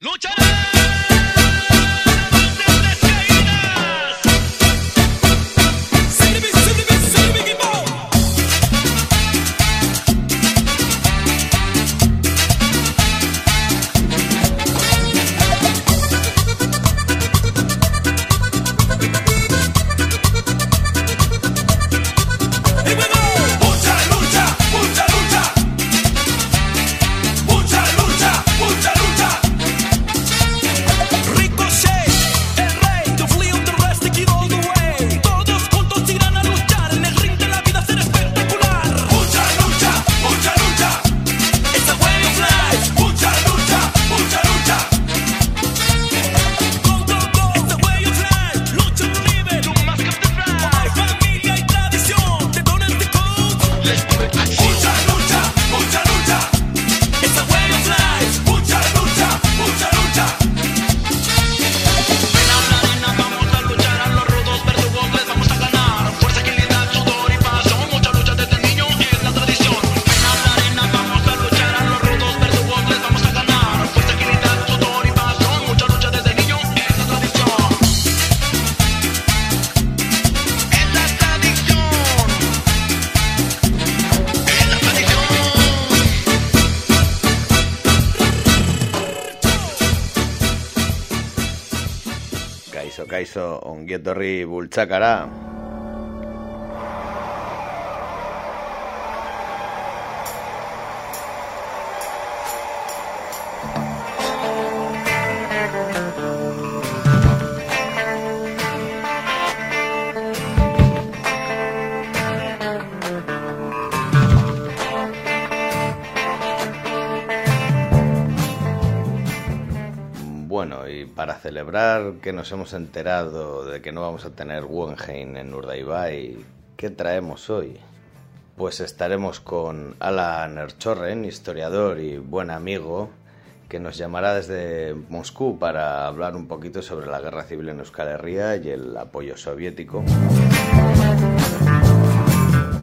¡Lucha etorri bultzakara. Celebrar que nos hemos enterado de que no vamos a tener Wenheim en Urdaibai, ¿qué traemos hoy? Pues estaremos con Alan Erchorren, historiador y buen amigo, que nos llamará desde Moscú para hablar un poquito sobre la guerra civil en Euskal Herria y el apoyo soviético.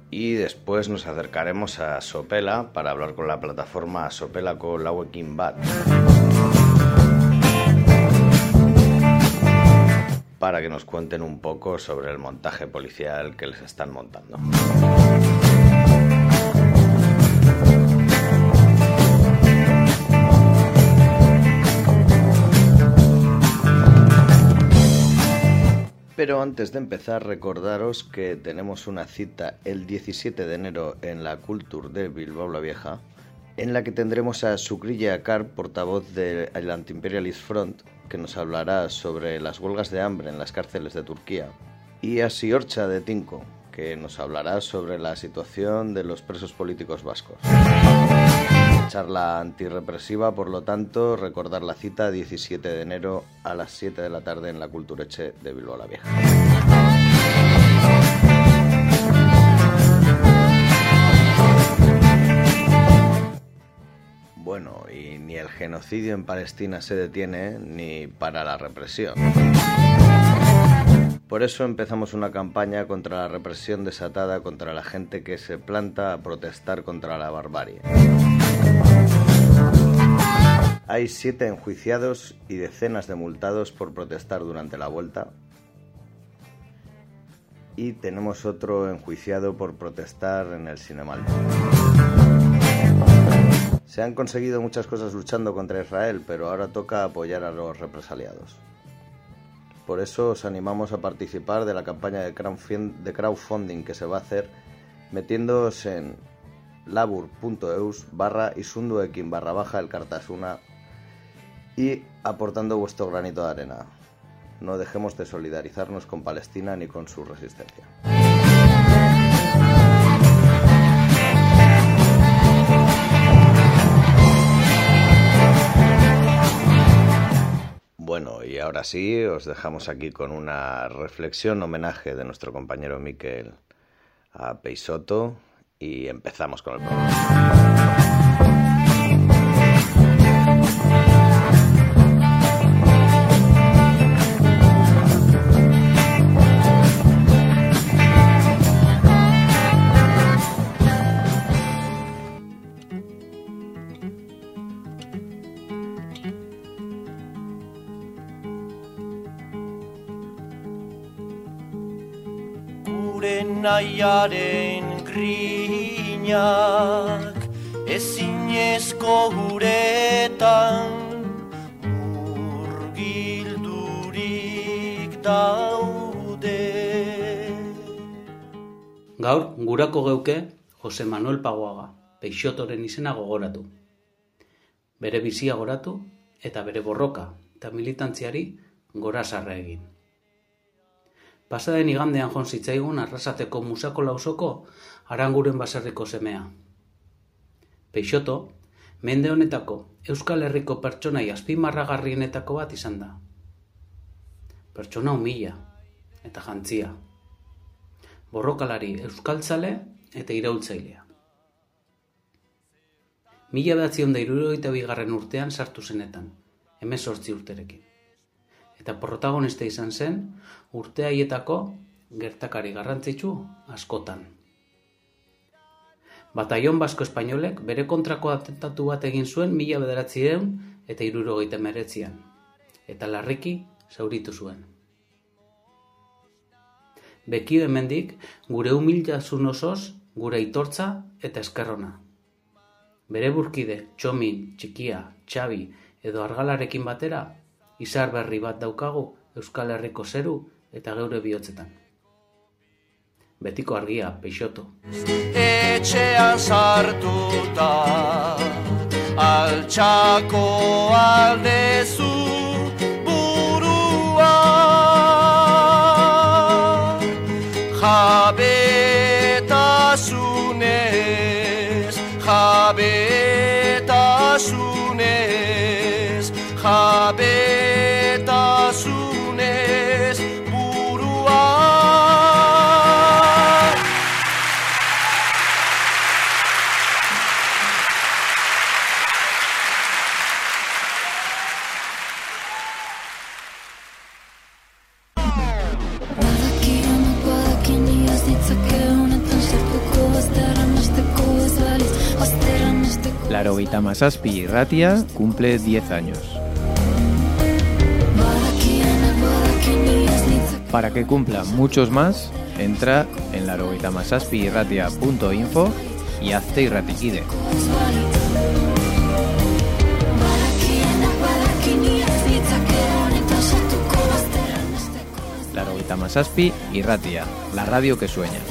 Y después nos acercaremos a Sopela para hablar con la plataforma Sopela con la Bat para que nos cuenten un poco sobre el montaje policial que les están montando. Pero antes de empezar, recordaros que tenemos una cita el 17 de enero en la Culture de Bilbao la Vieja, en la que tendremos a Sukrilla Akar, portavoz del Anti-Imperialist Front, que nos hablará sobre las huelgas de hambre en las cárceles de Turquía, y a Siorcha de Tinko, que nos hablará sobre la situación de los presos políticos vascos. Charla antirrepresiva, por lo tanto, recordar la cita 17 de enero a las 7 de la tarde en la Cultureche de Bilbao la Vieja. Bueno, y ni el genocidio en Palestina se detiene ni para la represión. Por eso empezamos una campaña contra la represión desatada contra la gente que se planta a protestar contra la barbarie. Hay siete enjuiciados y decenas de multados por protestar durante la vuelta. Y tenemos otro enjuiciado por protestar en el Cinemalto. Se han conseguido muchas cosas luchando contra Israel, pero ahora toca apoyar a los represaliados. Por eso os animamos a participar de la campaña de crowdfunding que se va a hacer metiéndoos en labur.eus barra isunduekin barra baja el cartasuna y aportando vuestro granito de arena. No dejemos de solidarizarnos con Palestina ni con su resistencia. Bueno, y ahora sí, os dejamos aquí con una reflexión, homenaje de nuestro compañero Miquel a Peisoto y empezamos con el programa. Gurako geuke Jose Manuel Pagoaga, peixotoren izena gogoratu. Bere bizia goratu eta bere borroka eta militantziari gora sarra egin. Pasaden igandean jon zitzaigun arrasateko musako lausoko aranguren baserriko semea. Peixoto, mende honetako Euskal Herriko pertsonai azpimarragarrienetako bat izan da. Pertsona humila eta jantzia. Borrokalari euskaltzale eta iraultzailea. Mila behatzion da irurogeita bigarren urtean sartu zenetan, emezortzi urterekin. Eta protagonista izan zen urte haietako gertakari garrantzitsu askotan. Bataion Basko Espainolek bere kontrako atentatu bat egin zuen mila bederatzi eta irurogeita meretzian, eta larriki zauritu zuen. Bekio hemendik gure humiltasun osoz gure aitortza eta eskerrona. Bere burkide, txomin, txikia, txabi edo argalarekin batera, izar berri bat daukagu Euskal Herriko zeru eta geure bihotzetan. Betiko argia, peixoto. Etxean sartuta Altxako aldezu jabetasunez, burua. Irratia cumple 10 años. Para que cumpla muchos más, entra en larogeitamasazpirratia.info y hazte hasteko ez Larogeitamasazpi Irratia, la radio que sueña.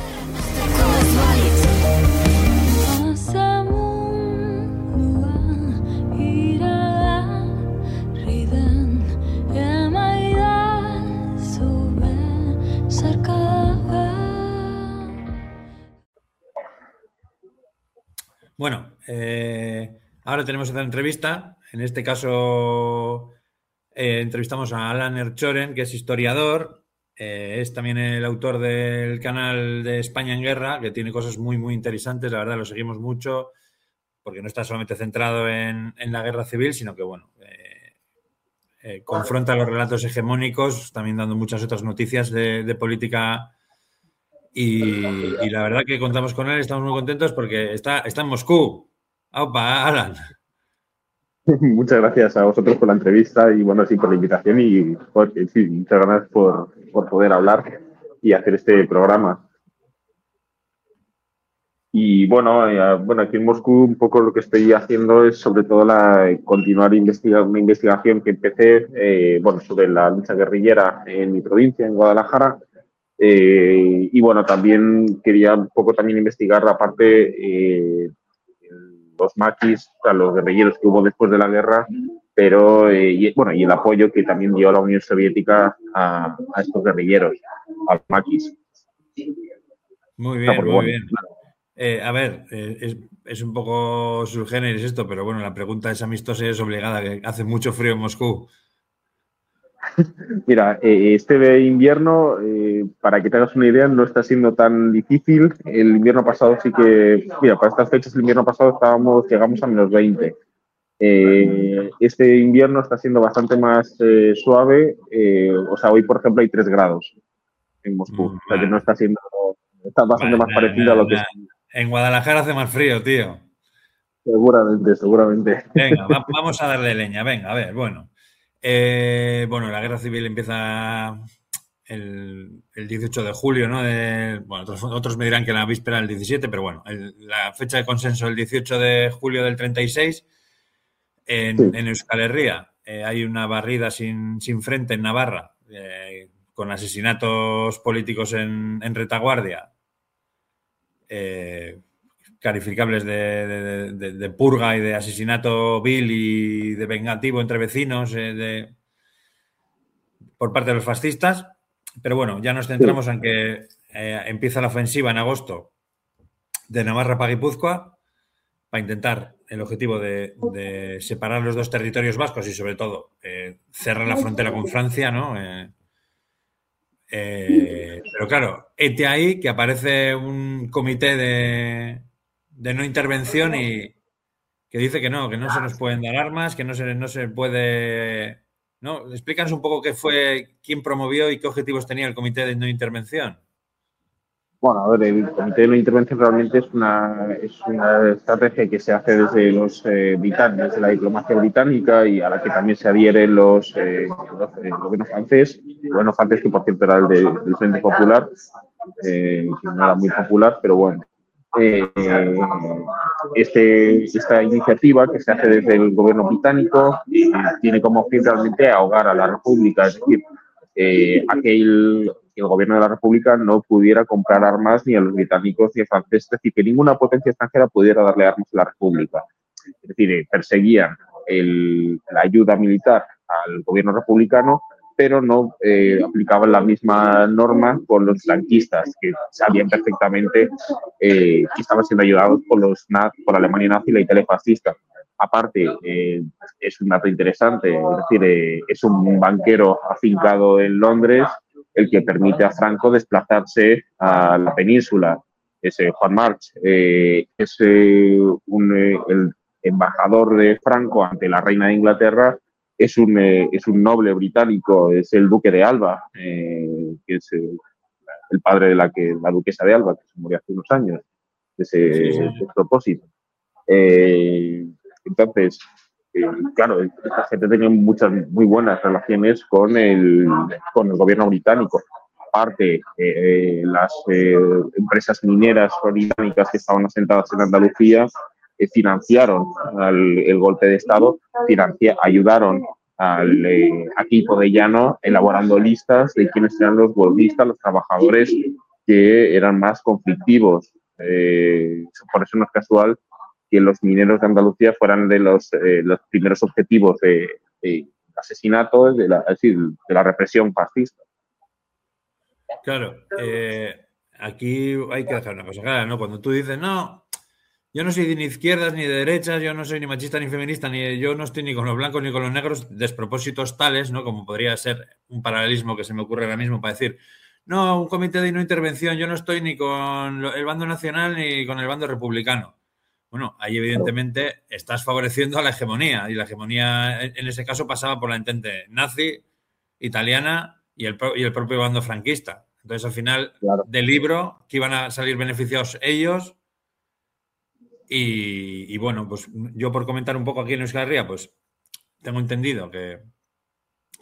Ahora tenemos otra entrevista. En este caso eh, entrevistamos a Alan Erchoren, que es historiador. eh, es también el autor del canal de España en Guerra, que tiene cosas muy, muy interesantes. La verdad, lo seguimos mucho, porque no está solamente centrado en, la guerra civil, sino que, bueno, eh, confronta los relatos hegemónicos, también dando muchas otras noticias de, de política y, y la verdad que contamos con él, estamos muy contentos porque está, está en Moscú. ¡Aupa, Alan! Muchas gracias a vosotros por la entrevista y bueno, sí, por la invitación y que sí, muchas gracias por, por poder hablar y hacer este programa. Y bueno, eh, bueno, aquí en Moscú un poco lo que estoy haciendo es sobre todo la, continuar investiga, una investigación que empecé eh, bueno, sobre la lucha guerrillera en mi provincia, en Guadalajara. Eh, y bueno, también quería un poco también investigar la parte eh, los maquis, sea, los guerrilleros que hubo después de la guerra, pero eh, y, bueno, y el apoyo que también dio la Unión Soviética a, a estos guerrilleros, a los maquis. Muy bien, muy bien. Eh, a ver, eh, es, es un poco subgéneris esto, pero bueno, la pregunta es amistosa y es obligada, que hace mucho frío en Moscú. Mira, eh, este invierno, eh, para que te hagas una idea, no está siendo tan difícil. El invierno pasado sí que, mira, para estas fechas, el invierno pasado estábamos, llegamos a menos 20. Eh, este invierno está siendo bastante más suave. o sea, hoy, por ejemplo, hay 3 grados en Moscú. Mm, O sea, que no está siendo, está bastante Vale, más parecido a lo que En Guadalajara hace más frío, tío. seguramente, seguramente. Venga, va- vamos a darle leña. Venga, a ver, bueno. Eh, bueno, la guerra civil empieza el, el 18 de julio, ¿no? De- bueno, otros, otros me dirán que la víspera del 17, pero bueno, el- la fecha de consenso el 18 de julio del 36 en, Sí. en Euskal Herria. eh, hay una barrida sin, sin frente en Navarra, eh, con asesinatos políticos en, en retaguardia, eh, calificables de, de- de- de purga y de asesinato vil y de vengativo entre vecinos eh, de- por parte de los fascistas. Pero bueno, ya nos centramos en que eh, empieza la ofensiva en agosto de Navarra para Guipúzcoa para intentar el objetivo de, separar los dos territorios vascos y sobre todo eh, cerrar la frontera con Francia, ¿no? Eh, pero claro, este ahí que aparece un comité de, de no intervención y que dice que no, que no se nos pueden dar armas, que no se, no se puede... ¿no? Explícanos un poco qué fue, quién promovió y qué objetivos tenía el comité de no intervención. Bueno, a ver, el comité de no intervención realmente es una, es una estrategia que se hace desde los eh, británicos, desde la diplomacia británica y a la que también se adhieren los, eh, los, eh, el gobierno francés, gobierno francés que por cierto era el de- del Frente Popular, eh, que no era muy popular, pero bueno. Eh, este, esta iniciativa que se hace desde el gobierno británico tiene como fin realmente ahogar a la República, es decir, eh, aquel que el gobierno de la República no pudiera comprar armas ni a los británicos ni a los franceses, es decir, que ninguna potencia extranjera pudiera darle armas a la República. Es decir, eh, perseguían el- la ayuda militar al gobierno republicano, pero no eh, aplicaban la misma norma con los franquistas, que sabían perfectamente eh, que estaban siendo ayudados por, los por Alemania nazi y la Italia fascista. Aparte, eh, es un dato interesante, es decir, eh, es un banquero afincado en Londres el que permite a Franco desplazarse a la península. Ese Juan March eh, es eh, un, el embajador de Franco ante la reina de Inglaterra, es un, eh, es un noble británico, es el duque de Alba, eh, que es el padre de la, que, la duquesa de Alba, que se murió hace unos años, de ese Sí, sí. despropósito. Eh, entonces, eh, claro, esta gente tenía muchas muy buenas relaciones con el, con el gobierno británico. Aparte, eh, las empresas mineras británicas que estaban asentadas en Andalucía financiaron al- el golpe de Estado, ayudaron al eh, equipo de Llano elaborando listas de quiénes eran los golpistas, los trabajadores que eran más conflictivos. Eh, por eso no es casual que los mineros de Andalucía fueran de los, eh, primeros objetivos de, de asesinato, de la, es decir, de la represión fascista. Claro, eh, aquí hay que dejar una cosa clara, ¿no? Cuando tú dices, no, yo no soy ni izquierdas ni de derechas, yo no soy ni machista ni feminista, ni yo no estoy ni con los blancos ni con los negros, despropósitos tales, ¿no? Como podría ser un paralelismo que se me ocurre ahora mismo para decir, no, un comité de no intervención, yo no estoy ni con el bando nacional ni con el bando republicano. Bueno, ahí evidentemente estás favoreciendo a la hegemonía y la hegemonía en ese caso pasaba por la entente nazi, italiana y el, y el propio bando franquista. Entonces, al final Claro. del libro, que iban a salir beneficiados ellos. Y, bueno, pues yo por comentar un poco aquí en Euskal Herria, pues tengo entendido que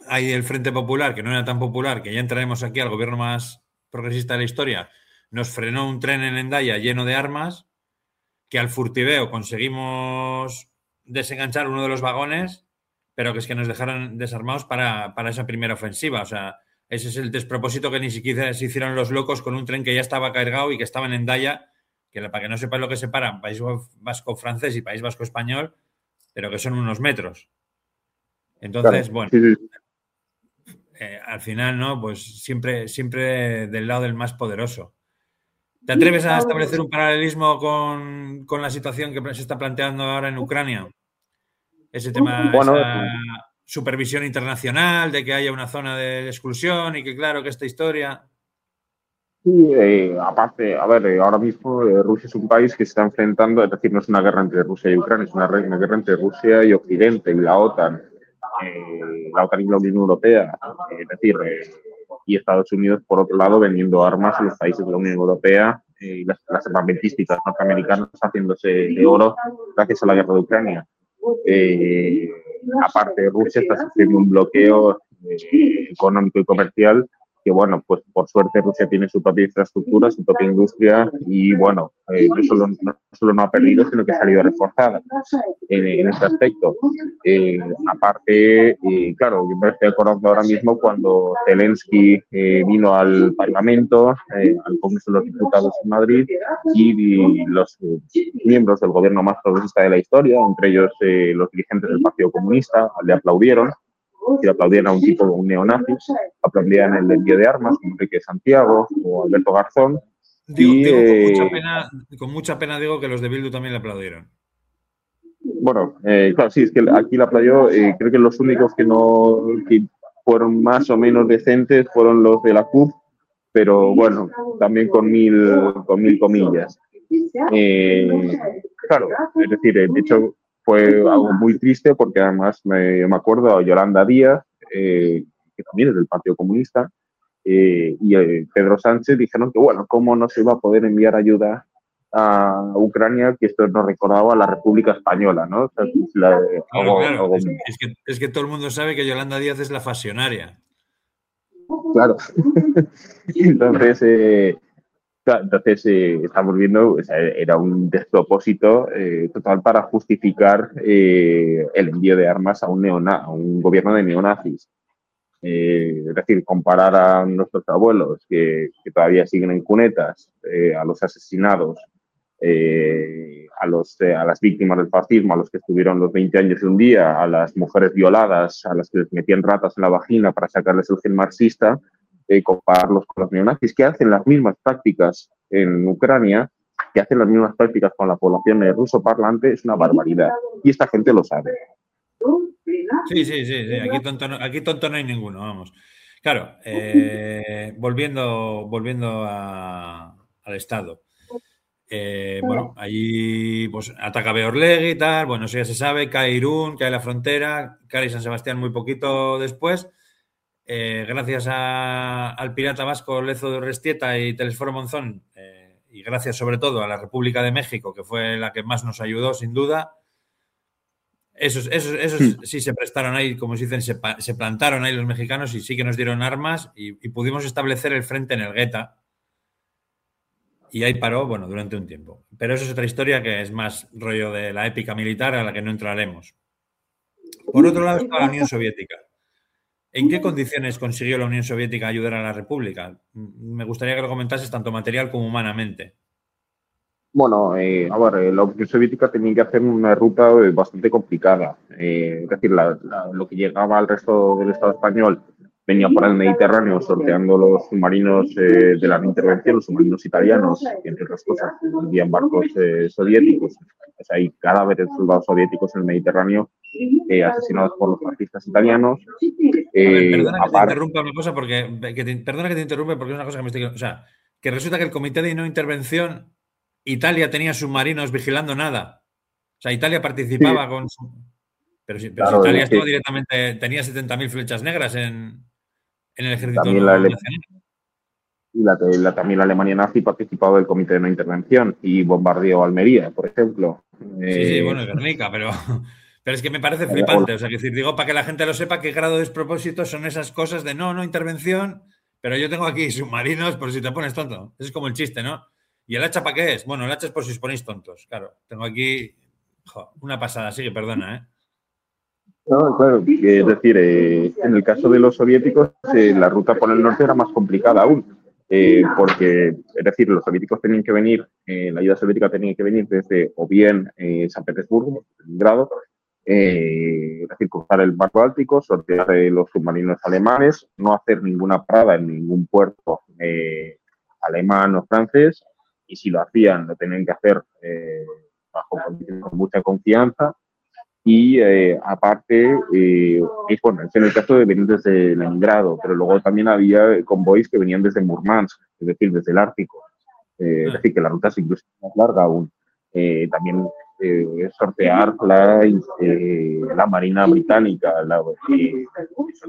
hay el Frente Popular, que no era tan popular, que ya entraremos aquí al gobierno más progresista de la historia, nos frenó un tren en Endaya lleno de armas, que al furtiveo conseguimos desenganchar uno de los vagones, pero que es que nos dejaron desarmados para, para esa primera ofensiva. O sea, ese es el despropósito que ni siquiera se hicieron los locos con un tren que ya estaba cargado y que estaba en Endaya, que para que no sepan lo que separan País Vasco francés y País Vasco español, pero que son unos metros. Entonces, Claro. bueno, Sí, sí. eh, al final, ¿no? Pues siempre, siempre del lado del más poderoso. ¿Te atreves a establecer un paralelismo con, con la situación que se está planteando ahora en Ucrania? Ese tema, Bueno, esa supervisión internacional, de que haya una zona de exclusión y que claro que esta historia. Eh, aparte, a ver, eh, ahora mismo eh, Rusia es un país que se está enfrentando, es decir, no es una guerra entre Rusia y Ucrania, es una, guerra entre Rusia y Occidente y la OTAN, eh, la OTAN y la Unión Europea, es decir, y Estados Unidos, por otro lado, vendiendo armas a los países de la Unión Europea y las, las armamentísticas norteamericanas haciéndose de oro gracias a la guerra de Ucrania. Aparte, Rusia está sufriendo un bloqueo económico y comercial que bueno, pues por suerte Rusia tiene su propia infraestructura, su propia industria y bueno, eh, no, solo, no, solo, no ha perdido, sino que ha salido reforzada en, en este aspecto. Eh, aparte, eh, claro, yo me estoy acordando ahora mismo cuando Zelensky eh, vino al Parlamento, al Congreso de los Diputados en Madrid y los miembros del gobierno más progresista de la historia, entre ellos los dirigentes del Partido Comunista, le aplaudieron si aplaudían a un tipo, un neonazi, aplaudían el envío de armas, como Enrique Santiago o Alberto Garzón. Digo, y, digo con, eh, mucha pena, con, mucha pena, digo que los de Bildu también le aplaudieron. Bueno, eh, claro, sí, es que aquí la aplaudió, eh, creo que los únicos que no que fueron más o menos decentes fueron los de la CUP, pero bueno, también con mil, con mil comillas. Eh, claro, es decir, de hecho, fue algo muy triste porque además me, me acuerdo a Yolanda Díaz, eh, que también es del Partido Comunista, eh, y eh, Pedro Sánchez dijeron que, bueno, ¿cómo no se iba a poder enviar ayuda a Ucrania? Que esto nos recordaba a la República Española, ¿no? O sea, la, Claro, claro, es que, es que todo el mundo sabe que Yolanda Díaz es la fasionaria. claro. entonces, eh, entonces eh, estamos viendo, o sea, era un despropósito eh, total para justificar eh, el envío de armas a un, neona- a un gobierno de neonazis. Eh, es decir, comparar a nuestros abuelos que, que todavía siguen en cunetas, eh, a los asesinados, eh, a, los, a las víctimas del fascismo, a los que estuvieron los 20 años de un día, a las mujeres violadas, a las que les metían ratas en la vagina para sacarles el gen marxista, eh, compararlos con los neonazis, que hacen las mismas prácticas en Ucrania, que hacen las mismas prácticas con la población ruso parlante, es una barbaridad. Y esta gente lo sabe. Sí, sí, sí, sí. Aquí, tonto no, aquí tonto no hay ninguno, vamos. Claro, eh, volviendo, volviendo al Estado. Eh, bueno, allí pues, ataca Beorlegui y tal, bueno, eso ya se sabe, cae Irún, cae la frontera, cae San Sebastián muy poquito después. Eh, gracias a- al pirata vasco Lezo de Restieta y Telesforo Monzón, eh, y gracias sobre todo a la República de México, que fue la que más nos ayudó, sin duda, esos, esos, esos sí se prestaron ahí, como se dicen, se plantaron ahí los mexicanos y sí que nos dieron armas y, y pudimos establecer el frente en el Gueta. Y ahí paró, bueno, durante un tiempo. Pero eso es otra historia que es más rollo de la épica militar a la que no entraremos. Por otro lado está la Unión Soviética. ¿En qué condiciones consiguió la Unión Soviética ayudar a la República? Mm, Me gustaría que lo comentases tanto material como humanamente. Bueno, eh, a ver, eh, la Unión Soviética tenía que hacer una ruta eh, bastante complicada. Eh, es decir, la- la- lo que llegaba al resto del Estado español venía por el Mediterráneo sorteando los submarinos eh, de la intervención, los submarinos italianos, entre otras cosas envían barcos eh, soviéticos. Sea, hay cadáveres de soldados soviéticos en el Mediterráneo eh, asesinados por los fascistas italianos. Ver, Eh, perdona que te interrumpa una cosa porque que te- perdona que te interrumpe porque es una cosa que me estoy o sea, que resulta que el comité de no intervención Italia tenía submarinos vigilando nada. O sea, Italia participaba con pero si, Italia es que- estaba directamente tenía 70.000 flechas negras en, en el ejército También la nacional. y la, la- también la Alemania nazi participaba del comité de no intervención y bombardeó Almería, por ejemplo. Sí, sí, Eh, bueno, Guernica, pero, pero es que me parece flipante. O sea, que decir, digo, para que la gente lo sepa, qué grado de despropósito son esas cosas de no, no intervención, pero yo tengo aquí submarinos por si te pones tonto. Eso es como el chiste, ¿no? ¿Y el hacha para qué es? Bueno, el hacha es por si os ponéis tontos. Claro, tengo aquí jo, una pasada, sigue, perdona, ¿eh? No, claro, es decir, eh, en el caso de los soviéticos, eh, la ruta por el norte era más complicada aún, eh, porque, es decir, los soviéticos tenían que venir, eh, la ayuda soviética tenía que venir desde o bien San Petersburgo, Grado, eh, es decir, cruzar el mar Báltico, sortear los submarinos alemanes, no hacer ninguna parada en ningún puerto alemán o francés, y si lo hacían, lo tenían que hacer bajo con mucha confianza y eh, aparte, eh, es bueno, es en el caso de venir desde Leningrado, pero luego también había convoys que venían desde Murmansk, es decir, desde el Ártico. Eh, es decir, que la ruta es incluso más larga aún. Eh, también eh, sortear la, eh, la Marina Británica, la,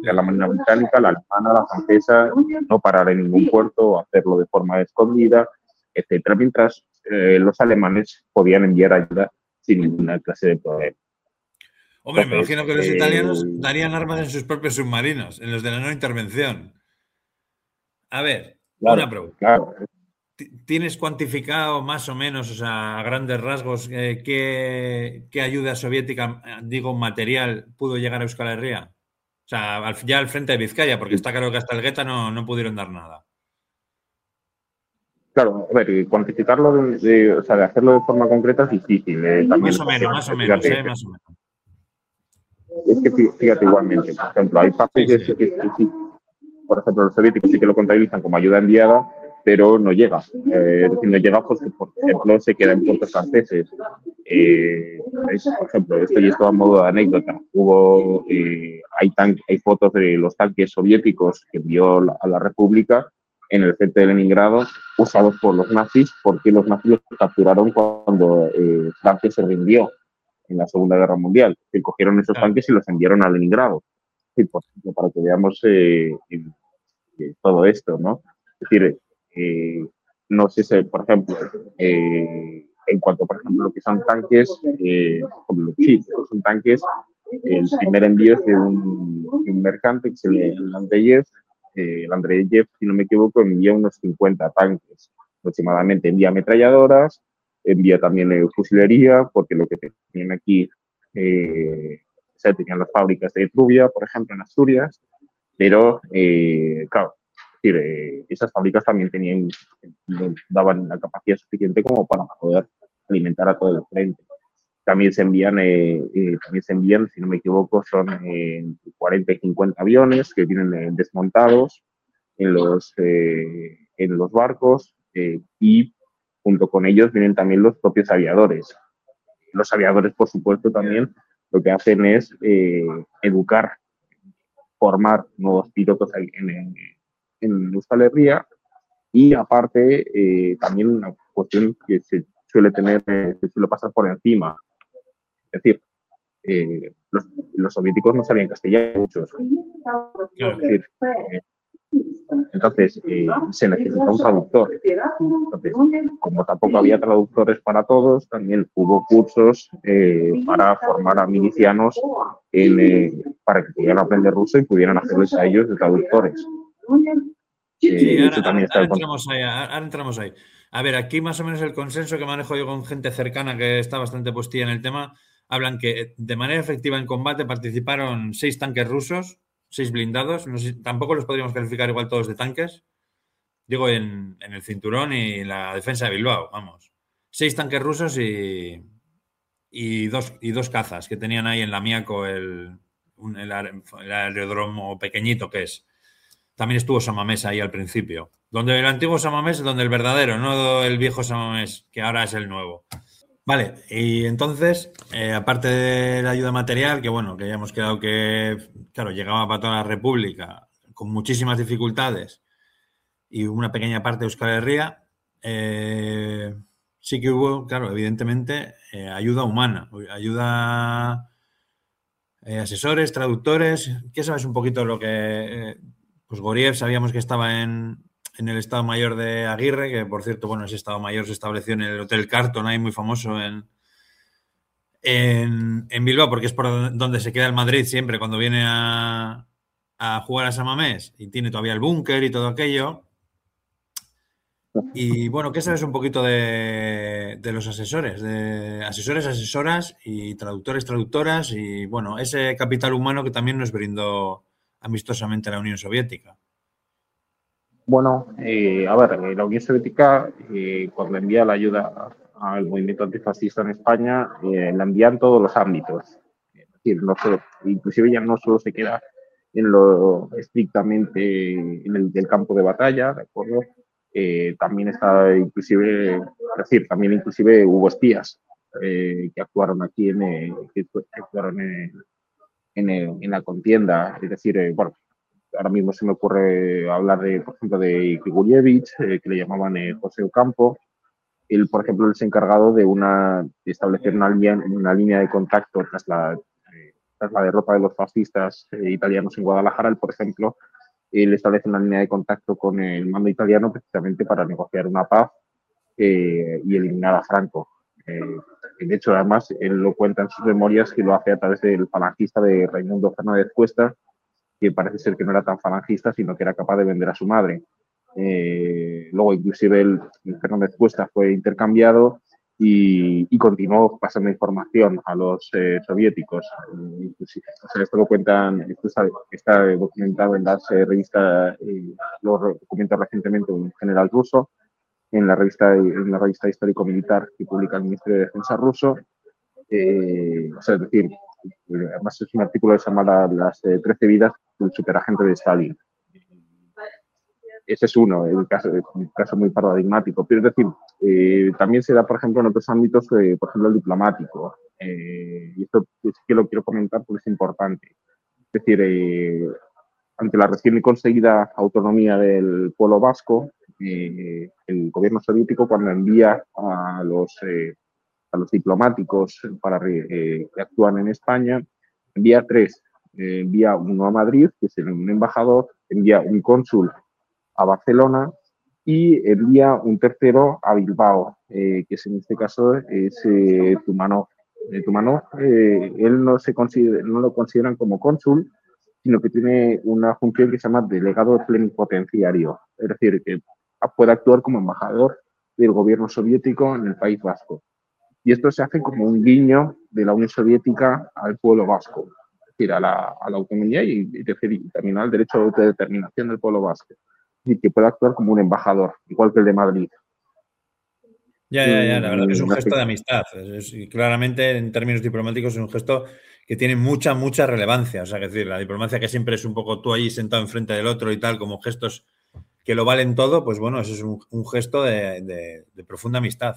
la Marina Británica, la alemana, la francesa, no parar en ningún puerto, hacerlo de forma escondida, etcétera, mientras los alemanes podían enviar ayuda sin ninguna clase de problema. Hombre, me imagino que los eh, italianos darían armas en sus propios submarinos, en los de la no intervención. A ver, Claro, una pregunta. claro. ¿Tienes cuantificado más o menos, o sea, a grandes rasgos, eh, qué, qué ayuda soviética, digo, material, pudo llegar a Euskal Herria? O sea, ya al frente de Vizcaya, porque está claro que hasta el Gueta no, no pudieron dar nada. Claro, a ver, eh, cuantificarlo, de, de- o sea, de hacerlo de forma concreta es difícil. eh, también Más o menos, más o menos, eh, más o menos. Es que fí- fíjate igualmente, por ejemplo, hay partes que, sí que- que sí, por ejemplo, los soviéticos sí que lo contabilizan como ayuda enviada, pero no llega. Eh, es decir, no llega porque, por ejemplo, se queda en puertos franceses. Eh, por ejemplo, esto y esto a modo de anécdota. Hubo, eh, hay, tan- hay fotos de los tanques soviéticos que envió la- a la República en el frente de Leningrado usados por los nazis porque los nazis los capturaron cuando eh, Francia se rindió en la Segunda Guerra Mundial. Que cogieron esos tanques y los enviaron a Leningrado. Sí, por ejemplo, para que veamos eh, eh, todo esto, ¿no? Es decir, eh, no sé si, por ejemplo, eh, en cuanto, por ejemplo, lo que son tanques, eh, como los sí, son tanques, el primer envío es de un, de un mercante que se el Andreyev, el Andreyev, si no me equivoco, envía unos 50 tanques aproximadamente, envía ametralladoras, envía también eh, fusilería, porque lo que tenían aquí, eh, o sea, tenían las fábricas de Trubia, por ejemplo, en Asturias, pero, eh, claro, es decir, eh, esas fábricas también tenían, daban la capacidad suficiente como para poder alimentar a todo el frente. También se envían, eh, eh, también se envían, si no me equivoco, son eh, 40 y 50 aviones que vienen desmontados en los, en los barcos y junto con ellos vienen también los propios aviadores. Los aviadores, por supuesto, también lo que hacen es eh, educar, formar nuevos pilotos en, en, en Euskal Herria y aparte eh, también una cuestión que se suele tener, eh, se suele pasar por encima. Es decir, eh, los, los soviéticos no sabían castellano muchos. Claro. Es decir, entonces, eh, se necesita un traductor. Entonces, como tampoco había traductores para todos, también hubo cursos eh, para formar a milicianos en, eh, para que pudieran aprender ruso y pudieran hacerles a ellos de traductores. Sí, ahora, también entramos ahí, ahora entramos ahí. A ver, aquí más o menos el consenso que manejo yo con gente cercana que está bastante postilla en el tema, hablan que de manera efectiva en combate participaron seis tanques rusos, seis blindados, tampoco los podríamos calificar igual todos de tanques, digo en, en el cinturón y en la defensa de Bilbao, vamos. Seis tanques rusos y, dos, y dos cazas que tenían ahí en la Miaco el, un- el, el aeródromo pequeñito que es. También estuvo Samamés ahí al principio. Donde el antiguo Samamés es donde el verdadero, no el viejo Samamés, que ahora es el nuevo. Vale, y entonces, eh, aparte de la ayuda material, que bueno, que ya hemos quedado que, claro, llegaba para toda la República con muchísimas dificultades y una pequeña parte de Euskal Herria, eh, sí que hubo, claro, evidentemente, eh, ayuda humana, ayuda eh, asesores, traductores. ¿Qué sabes un poquito lo que... pues Goriev sabíamos que estaba en, en el Estado Mayor de Aguirre, que por cierto, bueno, ese Estado Mayor se estableció en el Hotel Carton, ahí muy famoso en, en, en Bilbao, porque es por donde se queda el Madrid siempre cuando viene a, a jugar a Samamés y tiene todavía el búnker y todo aquello. Y bueno, ¿qué sabes un poquito de, de los asesores? De asesores, asesoras y traductores, traductoras y bueno, ese capital humano que también nos brindó amistosamente la Unión Soviética. Bueno, eh, a ver, eh, la Unión Soviética, eh, cuando envía la ayuda al movimiento antifascista en España, eh, la envía en todos los ámbitos. Es decir, no solo, inclusive ya no solo se queda en lo estrictamente en el del campo de batalla, ¿de acuerdo? Eh, también está inclusive, es decir, también inclusive hubo espías eh, que actuaron aquí en, que actuaron en, en, en la contienda, es decir, bueno, ahora mismo se me ocurre hablar de, por ejemplo, de Grigorievich, eh, que le llamaban eh, José Ocampo. Él, por ejemplo, es encargado de, una, de establecer una una línea de contacto tras la, eh, tras la derrota de los fascistas eh, italianos en Guadalajara. Él, por ejemplo, él establece una línea de contacto con el mando italiano precisamente para negociar una paz eh, y eliminar a Franco. Eh, de hecho, además, él lo cuenta en sus memorias que lo hace a través del falangista de Raimundo Fernández Cuesta, que parece ser que no era tan falangista, sino que era capaz de vender a su madre. Eh, luego inclusive el, Fernández Cuesta fue intercambiado y, y continuó pasando información a los eh, soviéticos. Eh, inclusive, o sea, esto lo cuentan, esto está, está documentado en las eh, revistas, eh, lo documenta recientemente un general ruso, en la revista, en la revista histórico-militar que publica el Ministerio de Defensa ruso. Eh, o sea, es decir, además es un artículo que se llama la- Las eh, 13 vidas del superagente de Stalin. Ese es uno, el caso, un caso muy paradigmático. Pero es decir, eh, también se da, por ejemplo, en otros ámbitos, por ejemplo, el diplomático. Eh, y esto sí que lo quiero comentar porque es importante. Es decir, eh, ante la recién conseguida autonomía del pueblo vasco, el gobierno soviético cuando envía a los, eh, diplomáticos para que actúan en España, envía tres. Eh, envía uno a Madrid, que es un embajador, envía un cónsul a Barcelona y envía un tercero a Bilbao, eh, que en este caso es eh, Tumanov. Eh, Tumanov, él no, se considera, no lo consideran como cónsul, sino que tiene una función que se llama delegado plenipotenciario, es decir, que puede actuar como embajador del gobierno soviético en el País Vasco. Y esto se hace como un guiño de la Unión Soviética al pueblo vasco, decir, a la, a la autonomía y, y decir, y también al derecho de autodeterminación del pueblo vasco. Es decir, que puede actuar como un embajador, igual que el de Madrid. Ya, ya, ya, la verdad que es un gesto de amistad. Es- es- y claramente, en términos diplomáticos, es un gesto que tiene mucha, mucha relevancia. O sea, que decir, la diplomacia que siempre es un poco tú ahí sentado enfrente del otro y tal, como gestos que lo valen todo, pues bueno, eso es un, un gesto de, de- de profunda amistad.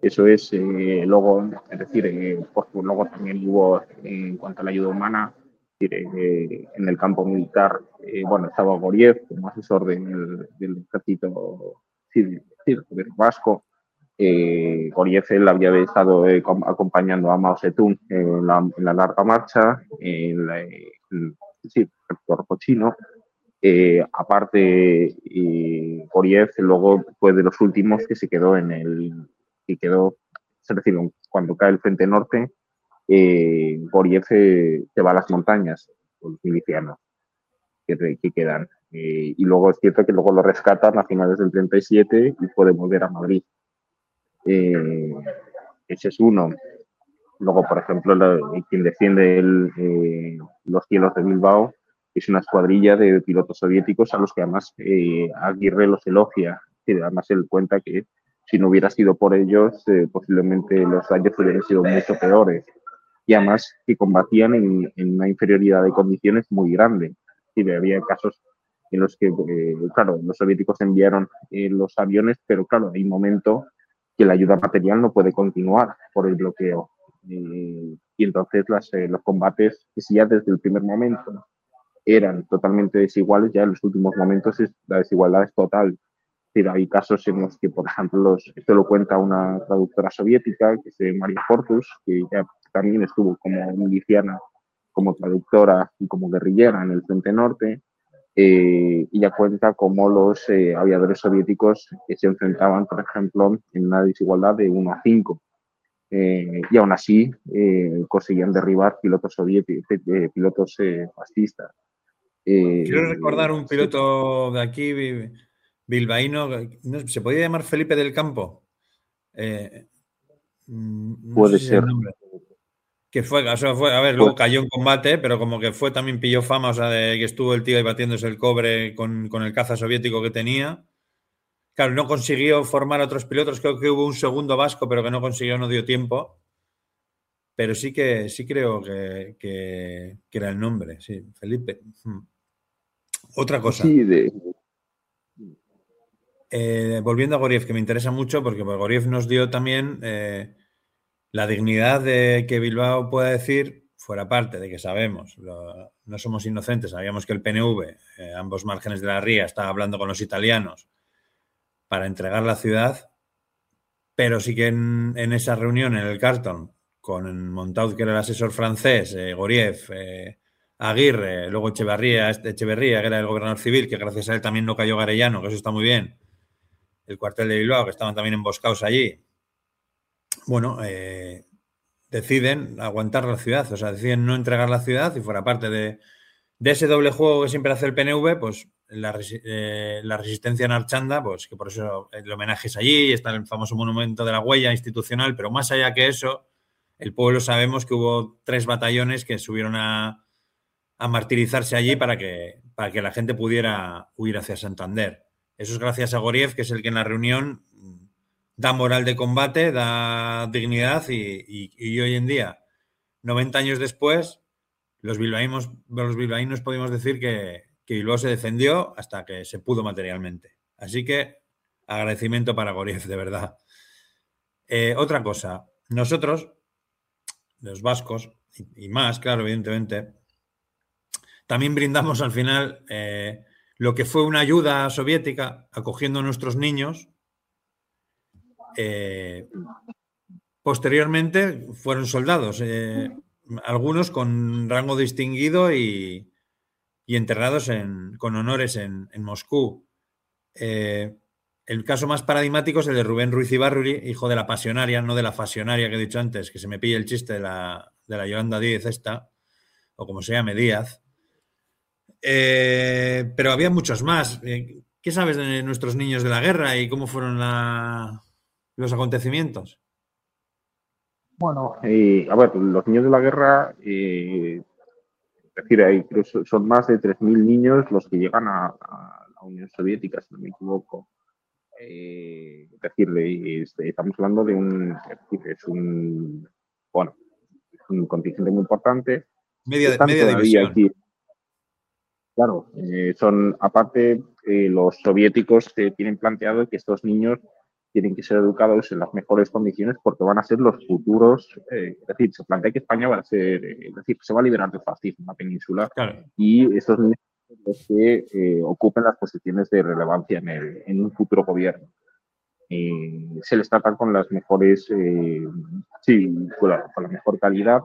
Eso es, eh, luego, es decir, eh, pues, luego también hubo, eh, en cuanto a la ayuda humana, eh, en el campo militar, eh, bueno, estaba Goriev como asesor del, del ejército sí, del vasco. Eh, Goriev él había estado com- acompañando a Mao Zedong en la, en la larga marcha, en la, en- sí, el cuerpo chino. Eh, aparte, eh, Goriev luego fue de los últimos que se quedó en el, que quedó, es decir, cuando cae el frente norte, eh, Goriev eh, se va a las montañas, los milicianos que, que quedan. Eh, y luego es cierto que luego lo rescatan a finales del 37 y puede volver a Madrid. Eh, ese es uno. Luego, por ejemplo, la- quien defiende el, eh, los cielos de Bilbao es una escuadrilla de pilotos soviéticos a los que además eh, Aguirre los elogia. Y además él cuenta que si no hubiera sido por ellos, eh, posiblemente los daños hubieran sido mucho peores. Y además que combatían en, en una inferioridad de condiciones muy grande. Y había casos en los que, eh, claro, los soviéticos enviaron eh, los aviones, pero claro, hay un momento que la ayuda material no puede continuar por el bloqueo. Eh, y entonces las, eh, los combates, que si ya desde el primer momento eran totalmente desiguales, ya en los últimos momentos la desigualdad es total. Decir, hay casos en los que, por ejemplo, los, esto lo cuenta una traductora soviética, que es María Portus, que ya también estuvo como miliciana, como traductora y como guerrillera en el Frente Norte, eh, y ya cuenta cómo los eh, aviadores soviéticos que se enfrentaban, por ejemplo, en una desigualdad de 1 a 5. Eh, y aún así eh, conseguían derribar pilotos soviéticos, eh, pilotos eh, fascistas. Quiero recordar un piloto de aquí, bilbaíno, ¿no? ¿se podía llamar Felipe del Campo? Eh, mm, no Puede sé si ser. Que fue, o sea, fue, a ver, luego cayó en combate, pero como que fue también pilló fama, o sea, de que estuvo el tío ahí batiéndose el cobre con, con el caza soviético que tenía. Claro, no consiguió formar a otros pilotos, creo que hubo un segundo vasco, pero que no consiguió, no dio tiempo. Pero sí que sí creo que, que- que era el nombre, sí, Felipe. Hmm. Otra cosa. Sí, de, Eh, volviendo a Goriev, que me interesa mucho porque pues, Goriev nos dio también eh, la dignidad de que Bilbao pueda decir, fuera parte de que sabemos, no somos inocentes, sabíamos que el PNV, eh, ambos márgenes de la ría, estaba hablando con los italianos para entregar la ciudad, pero sí que en, esa reunión en el Carton, con Montaud, que era el asesor francés, eh, Goriev, eh, Aguirre, luego Echeverría, Echeverría, que era el gobernador civil, que gracias a él también no cayó Garellano, que eso está muy bien, el cuartel de Bilbao, que estaban también emboscados allí. Bueno, eh, deciden aguantar la ciudad, o sea, deciden no entregar la ciudad y fuera parte de, de ese doble juego que siempre hace el PNV, pues la, eh, la resistencia en Archanda, pues que por eso el homenaje es allí, está el famoso monumento de la huella institucional, pero más allá que eso, el pueblo sabemos que hubo tres batallones que subieron a, a martirizarse allí para que, para que la gente pudiera huir hacia Santander. Eso es gracias a Goriev, que es el que en la reunión da moral de combate, da dignidad y, hoy en día, 90 años después, los bilbaínos, los bilbaínos podemos decir que, que Bilbao se defendió hasta que se pudo materialmente. Así que agradecimiento para Goriev, de verdad. Eh, otra cosa, nosotros, los vascos, y, y más, claro, evidentemente, también brindamos al final eh, lo que fue una ayuda soviética acogiendo a nuestros niños. Eh, posteriormente fueron soldados, eh, algunos con rango distinguido y, y enterrados en- con honores en, Moscú. Eh, el caso más paradigmático es el de Rubén Ruiz Ibarruri, hijo de la pasionaria, no de la fasionaria que he dicho antes, que se me pille el chiste de la, de la Yolanda Díez esta, o como se llame, Díaz. Eh, pero había muchos más. Eh, ¿Qué sabes de nuestros niños de la guerra y cómo fueron la- los acontecimientos? Bueno, eh, a ver, los niños de la guerra, eh, es decir, hay, creo son más de 3.000 niños los que llegan a, a la Unión Soviética, si no me equivoco. Eh, es decir, de- estamos hablando de un, es un, bueno, es un contingente muy importante. Media, media división. aquí. Claro, eh, son, aparte, eh, los soviéticos te tienen planteado que estos niños tienen que ser educados en las mejores condiciones porque van a ser los futuros, eh, es decir, se plantea que España va a ser, eh, es decir, se va a liberar del fascismo en la península Claro. y estos niños los que ocupen las posiciones de relevancia en, el- en un futuro gobierno. Se les trata con las mejores, sí, con la, con la mejor calidad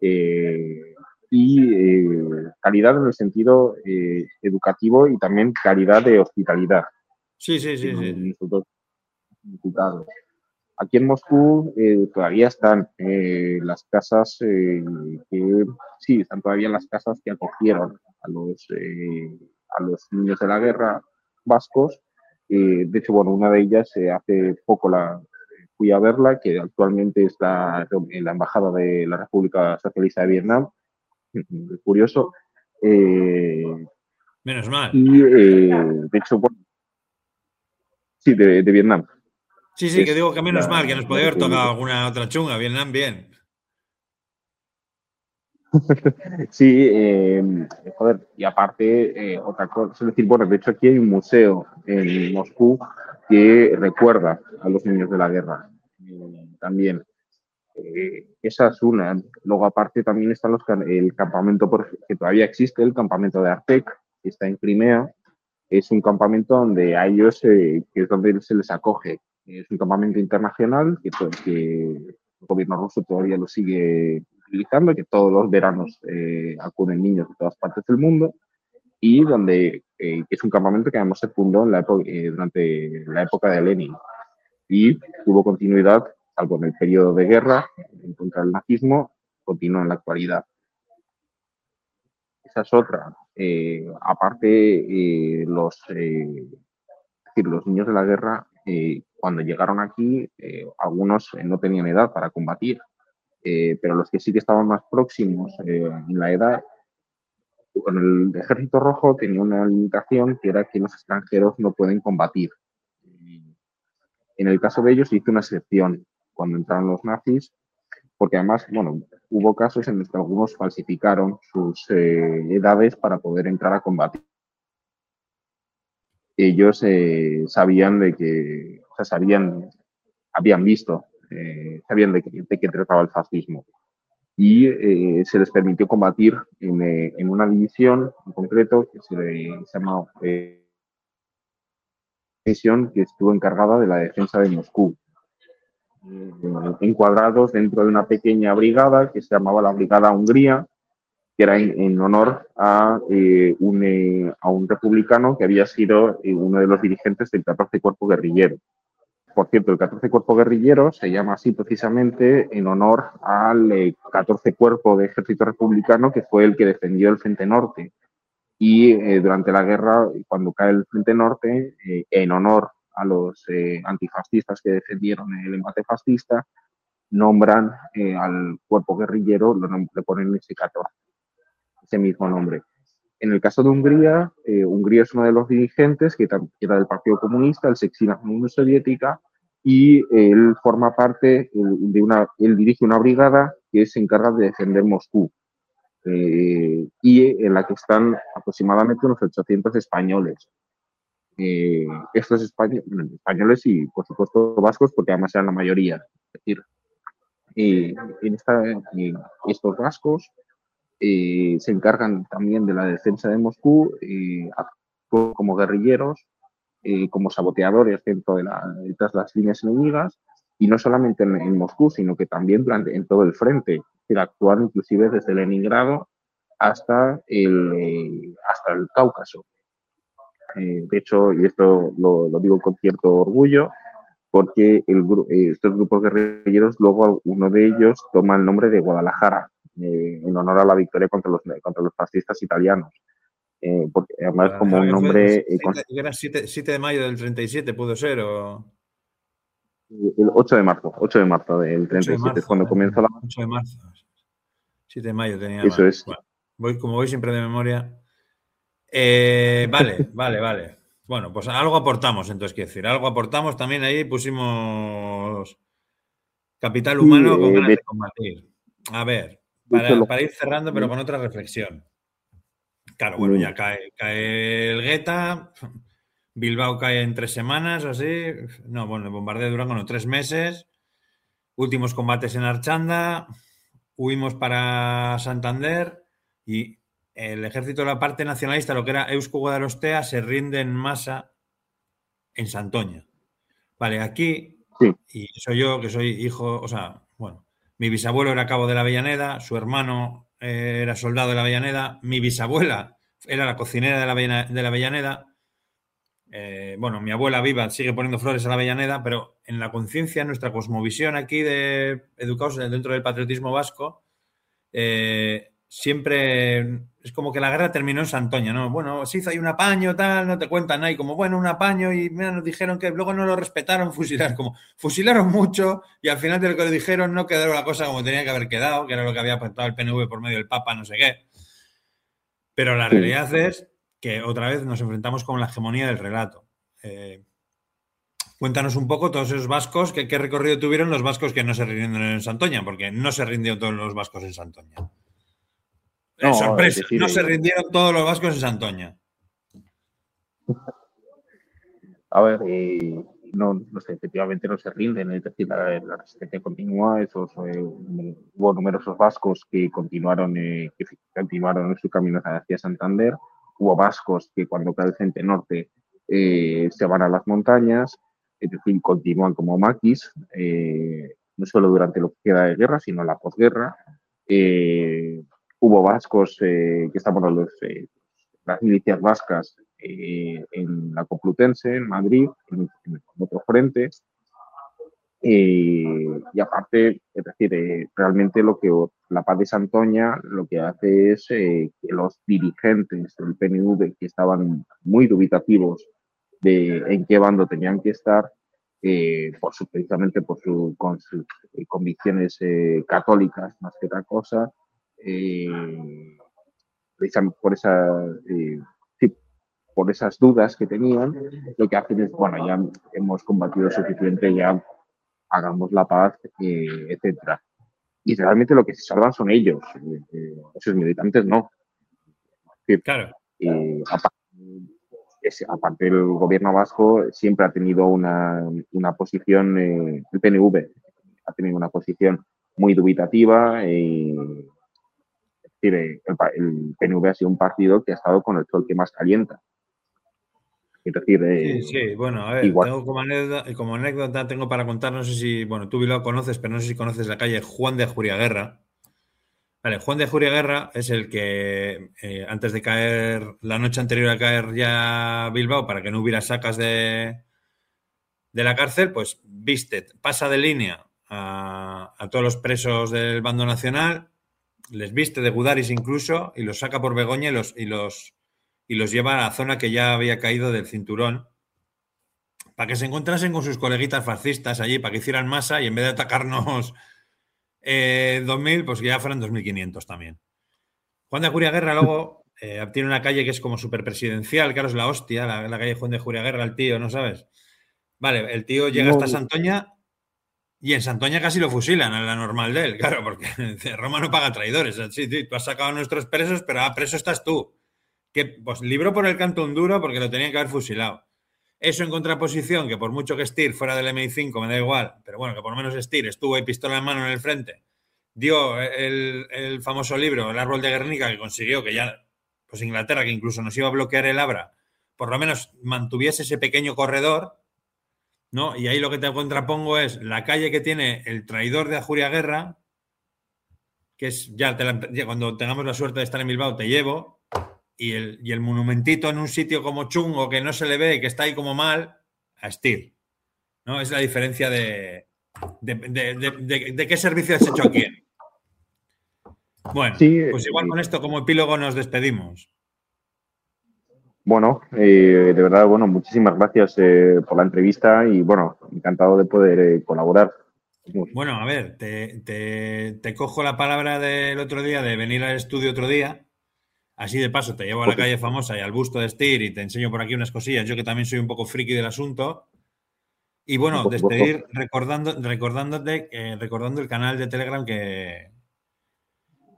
eh, y eh, calidad en el sentido eh, educativo y también calidad de hospitalidad. Sí, sí, sí, sí. Aquí en Moscú eh, todavía están eh, las casas eh, que, sí, están todavía las casas que acogieron a los, eh, a los niños de la guerra vascos. De hecho, bueno, una de ellas hace poco la fui a verla, que actualmente está en la embajada de la República Socialista de Vietnam. Muy curioso. Eh, Menos mal. y eh, de hecho, bueno, sí, de, de Vietnam. Sí, sí, que digo que menos la- mal, que nos podía haber tocado alguna otra chunga. Vietnam, bien. Sí, eh, joder, y aparte, eh, otra cosa, es decir, bueno, de hecho aquí hay un museo en Moscú que recuerda a los niños de la guerra también. Eh, esa es una. Luego, aparte, también están los, el campamento que todavía existe, el campamento de Artek, que está en Crimea. Es un campamento donde a ellos, eh, que es donde se les acoge. Es un campamento internacional que, que el gobierno ruso todavía lo sigue utilizando, que todos los veranos eh, acuden niños de todas partes del mundo y donde eh, es un campamento que además se fundó en la época, eh, durante la época de Lenin y tuvo continuidad, salvo en el periodo de guerra en contra del nazismo, continúa en la actualidad. Esa es otra. Eh, aparte, eh, los, eh, los niños de la guerra, cuando llegaron aquí, algunos no tenían edad para combatir, pero los que sí que estaban más próximos en la edad, con el ejército rojo tenía una limitación que era que los extranjeros no pueden combatir. En el caso de ellos se hizo una excepción cuando entraron los nazis, porque además, bueno, hubo casos en los que algunos falsificaron sus eh, edades para poder entrar a combatir. Ellos eh, sabían de que, o sea, sabían, habían visto, eh, sabían de, qué- de qué trataba el fascismo. Y eh, se les permitió combatir en, eh, en una división en concreto que se, le- se llama eh, división que estuvo encargada de la defensa de Moscú encuadrados dentro de una pequeña brigada que se llamaba la Brigada Hungría, que era en, honor a, eh, un, eh, a un republicano que había sido eh, uno de los dirigentes del 14 Cuerpo Guerrillero. Por cierto, el 14 Cuerpo Guerrillero se llama así precisamente en honor al eh, 14 Cuerpo de Ejército Republicano, que fue el que defendió el Frente Norte y eh, durante la guerra, cuando cae el Frente Norte, eh, en honor a los eh, antifascistas que defendieron el embate fascista, nombran al cuerpo guerrillero, le ponen ese 14, ese mismo nombre. En el caso de Hungría, Hungría es uno de los dirigentes que era del Partido Comunista, él se exila en la Unión Soviética y él forma parte de una, él dirige una brigada que se encarga de defender Moscú eh, y en la que están aproximadamente unos 800 españoles. Eh, estos españoles, españoles y por supuesto vascos, porque además eran la mayoría. Es decir, eh, en esta, eh, estos vascos eh, se encargan también de la defensa de Moscú eh, como guerrilleros, eh, como saboteadores dentro de la, las líneas enemigas y no solamente en, en Moscú, sino que también en todo el frente. Es decir, actúan inclusive desde Leningrado hasta el, hasta el Cáucaso. Eh, de hecho, y esto lo, lo, digo con cierto orgullo, porque el, eh, estos grupos guerrilleros, luego uno de ellos toma el nombre de Guadalajara, eh, en honor a la victoria contra los, contra los fascistas italianos. Eh, porque además como un nombre... Con... ¿Era 7, 7, de mayo del 37, pudo ser? O... El 8 de marzo, 8 de marzo del 37, de marzo, es cuando comenzó la... 8 de marzo. 7 de mayo tenía. Eso es. Bueno, voy, como voy siempre de memoria. Eh, vale, vale, vale. Bueno, pues algo aportamos, entonces, quiero decir, algo aportamos también ahí, pusimos capital humano con ganas de, de combatir. A ver, para, para, ir cerrando, pero con otra reflexión. Claro, bueno, ya cae, cae el Gueta, Bilbao cae en tres semanas o así. No, bueno, el bombardeo de Durango, no, tres meses. Últimos combates en Archanda, huimos para Santander y el ejército de la parte nacionalista, lo que era Eusko Guadalostea, se rinde en masa en Santoña. Vale, aquí, sí. y soy yo, que soy hijo, o sea, bueno, mi bisabuelo era cabo de la Avellaneda, su hermano eh, era soldado de la Avellaneda, mi bisabuela era la cocinera de la, de la Avellaneda. Eh, bueno, mi abuela viva sigue poniendo flores a la Avellaneda, pero en la conciencia, nuestra cosmovisión aquí de educados dentro del patriotismo vasco, eh, siempre es como que la guerra terminó en Santoña, ¿no? Bueno, se hizo ahí un apaño, tal, no te cuentan ahí, como bueno, un apaño, y mira, nos dijeron que luego no lo respetaron fusilar, como fusilaron mucho, y al final de lo que le dijeron no quedó la cosa como tenía que haber quedado, que era lo que había apuntado el PNV por medio del Papa, no sé qué. Pero la realidad es que otra vez nos enfrentamos con la hegemonía del relato. Eh, cuéntanos un poco todos esos vascos, que, qué recorrido tuvieron los vascos que no se rindieron en Santoña, porque no se rindieron todos los vascos en Santoña. No, sorpresa, decir, no se rindieron todos los vascos en Santoña. A ver, eh, no, no sé, efectivamente no se rinden, es decir, la, la resistencia continúa, esos, eh, hubo numerosos vascos que continuaron, eh, que continuaron en su camino hacia Santander, hubo vascos que cuando cae el Frente Norte eh, se van a las montañas, es decir, continúan como maquis, eh, no solo durante lo que queda de guerra, sino en la posguerra. Eh, hubo vascos eh, que estaban los, eh, las milicias vascas eh, en la Complutense, en Madrid, en, en otro frente. y aparte, es decir, realmente lo que la paz de Santoña lo que hace es que los dirigentes del PNV que estaban muy dubitativos de en qué bando tenían que estar, eh, por su, precisamente por su, con sus eh, convicciones eh, católicas más que otra cosa, precisamente por, esa, sí, por esas dudas que tenían, lo que hacen es, bueno, ya hemos combatido suficiente, ya hagamos la paz, etcétera. Y realmente lo que se salvan son ellos, esos militantes no. Claro. aparte, aparte el gobierno vasco siempre ha tenido una, una posición, eh, el PNV ha tenido una posición muy dubitativa. Eh, es decir, el, el, PNV ha sido un partido que ha estado con el sol que más calienta. Es decir, eh, sí, sí, bueno, a ver, igual. Tengo como, anécdota, como anécdota, tengo para contar, no sé si, bueno, tú lo conoces, pero no sé si conoces la calle Juan de Juriaguerra. Vale, Juan de Juria Guerra es el que, eh, antes de caer, la noche anterior a caer ya Bilbao, para que no hubiera sacas de, de la cárcel, pues viste, pasa de línea a, a, todos los presos del bando nacional, les viste de Gudaris incluso, y los saca por Begoña y los, y los, y los lleva a la zona que ya había caído del cinturón para que se encontrasen con sus coleguitas fascistas allí, para que hicieran masa y en vez de atacarnos eh, 2.000, pues que ya fueran 2.500 también. Juan de Juria Guerra luego eh, tiene una calle que es como súper presidencial, claro, es la hostia, la, la calle Juan de Juria Guerra, el tío, ¿no sabes? Vale, el tío llega No. hasta Santoña y en Santoña casi lo fusilan, en la normal de él, claro, porque Roma no paga traidores. Sí, sí, tú has sacado a nuestros presos, pero ah, preso estás tú. Que, pues libró por el canto duro porque lo tenían que haber fusilado. Eso en contraposición, que por mucho que Stier fuera del MI5, me da igual, pero bueno, que por lo menos Stier estuvo ahí pistola en mano en el frente, dio el, el famoso libro, El árbol de Guernica, que consiguió que ya, pues Inglaterra, que incluso nos iba a bloquear el Abra, por lo menos mantuviese ese pequeño corredor, ¿no? Y ahí lo que te contrapongo es la calle que tiene el traidor de Ajuria Guerra, que es, ya, te la- ya cuando tengamos la suerte de estar en Bilbao, te llevo, y el, y el monumentito en un sitio como chungo, que no se le ve, que está ahí como mal, a Stier. ¿No? Es la diferencia de, de, de- qué servicio has hecho a quién. Bueno, Sí, pues igual eh, con esto como epílogo nos despedimos. Bueno, eh, de verdad, bueno, muchísimas gracias eh, por la entrevista y bueno, encantado de poder eh, colaborar. Bueno, a ver, te, te- te cojo la palabra del otro día de venir al estudio otro día. Así de paso te llevo a la calle famosa y al busto de Stier y te enseño por aquí unas cosillas. Yo que también soy un poco friki del asunto. Y bueno, despedir recordando, recordándote, eh, recordando el canal de Telegram que,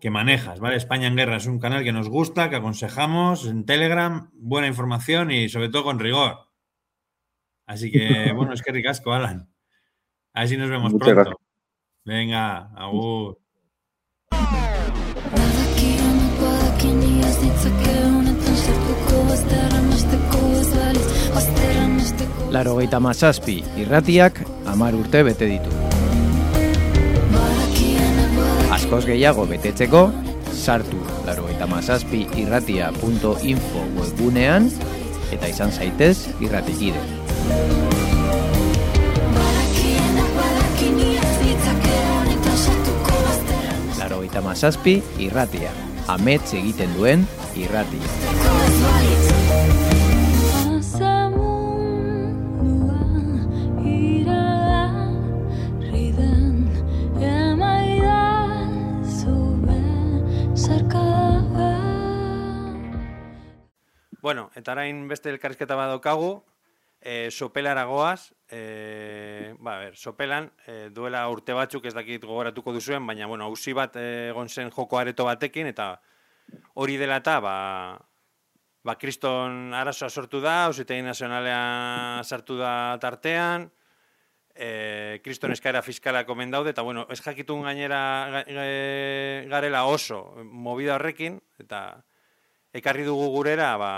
que manejas, ¿vale? España en Guerra es un canal que nos gusta, que aconsejamos en Telegram, buena información y sobre todo con rigor. Así que, bueno, es que ricasco, Alan. A ver si nos vemos Muchas pronto. gracias. Venga, agur. Laro geita mazazpi irratiak amar urte bete ditu. Askoz gehiago betetzeko, sartu laro geita mazazpi irratia.info webgunean eta izan zaitez irratikide. Laro geita mazazpi irratia. Amets egiten duen irratia. Bueno, eta orain beste elkarrizketa bat daukagu, e, sopelara goaz, e, ba, ber, sopelan, e, duela urte batzuk ez dakit gogoratuko duzuen, baina, bueno, hausi bat egon zen joko areto batekin, eta hori dela eta, ba, ba, kriston arazoa sortu da, ausitegi nazionalean sartu da tartean, e, kriston eskaera fiskala komen daude, eta, bueno, ez jakitun gainera ga- ga- garela oso movida horrekin, eta ekarri dugu gurera, ba,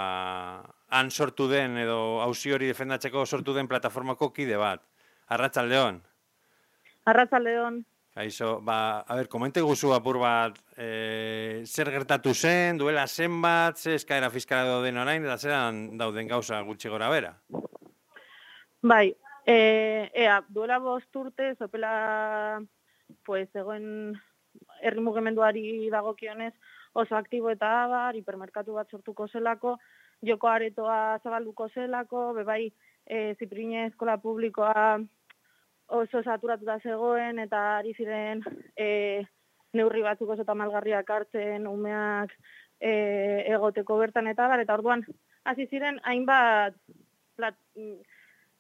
han sortu den edo auzi hori defendatzeko sortu den plataformako kide bat. Arratsaldeon. Arratsaldeon. Kaixo, ba, a ber, komente guzu apur bat, e, zer gertatu zen, duela zenbat, ze eskaera fiskala dauden orain, eta zeran dauden gauza gutxi gora bera. Bai, e, ea, duela bost urte, zopela, pues, egoen herri mugimenduari dagokionez oso aktibo eta abar, hipermerkatu bat sortuko zelako, joko aretoa zabalduko zelako, bebai, e, ziprine eskola publikoa oso saturatuta zegoen, eta ari ziren e, neurri batzuk oso tamalgarriak hartzen, umeak e, egoteko bertan eta bar, eta orduan, hasi ziren hainbat plat,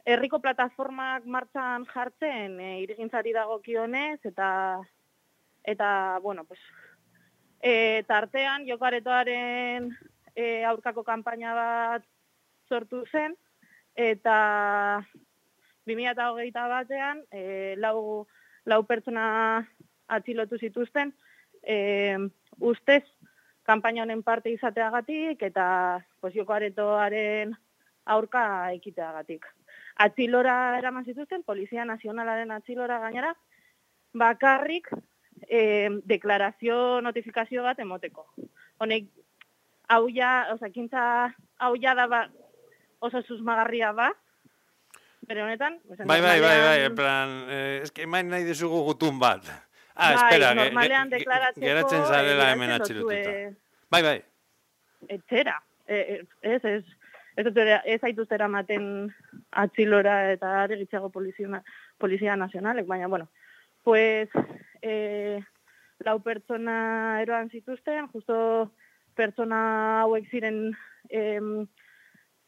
herriko plataformak martxan jartzen e, irigintzari dagokionez eta eta bueno, pues e, tartean jokaretoaren e, aurkako kanpaina bat sortu zen eta 2008 batean e, lau, lau pertsona atxilotu zituzten e, ustez kanpaina honen parte izateagatik eta pues, joko aretoaren aurka ekiteagatik. Atxilora eraman zituzten, Polizia Nazionalaren atxilora gainera, bakarrik e, deklarazio notifikazio bat emoteko. Honek, hau ja, oza, kintza, hau ja da ba, oso susmagarria ba, bere honetan, Bai, bai, bai, bai, en plan, eh, eske main nahi dizugu gutun bat. Ah, Bai, espera, ge- normalean ge- deklaratzeko, geratzen zarela hemen atxilotuta. duzue Bai, bai. etxera. e, e, ez, ez, ez, ez zaituzte eramaten atzilora eta argitzago polizia, polizia nazionalek, baina, bueno, pues, e, lau pertsona eroan zituzten, justo pertsona hauek ziren em,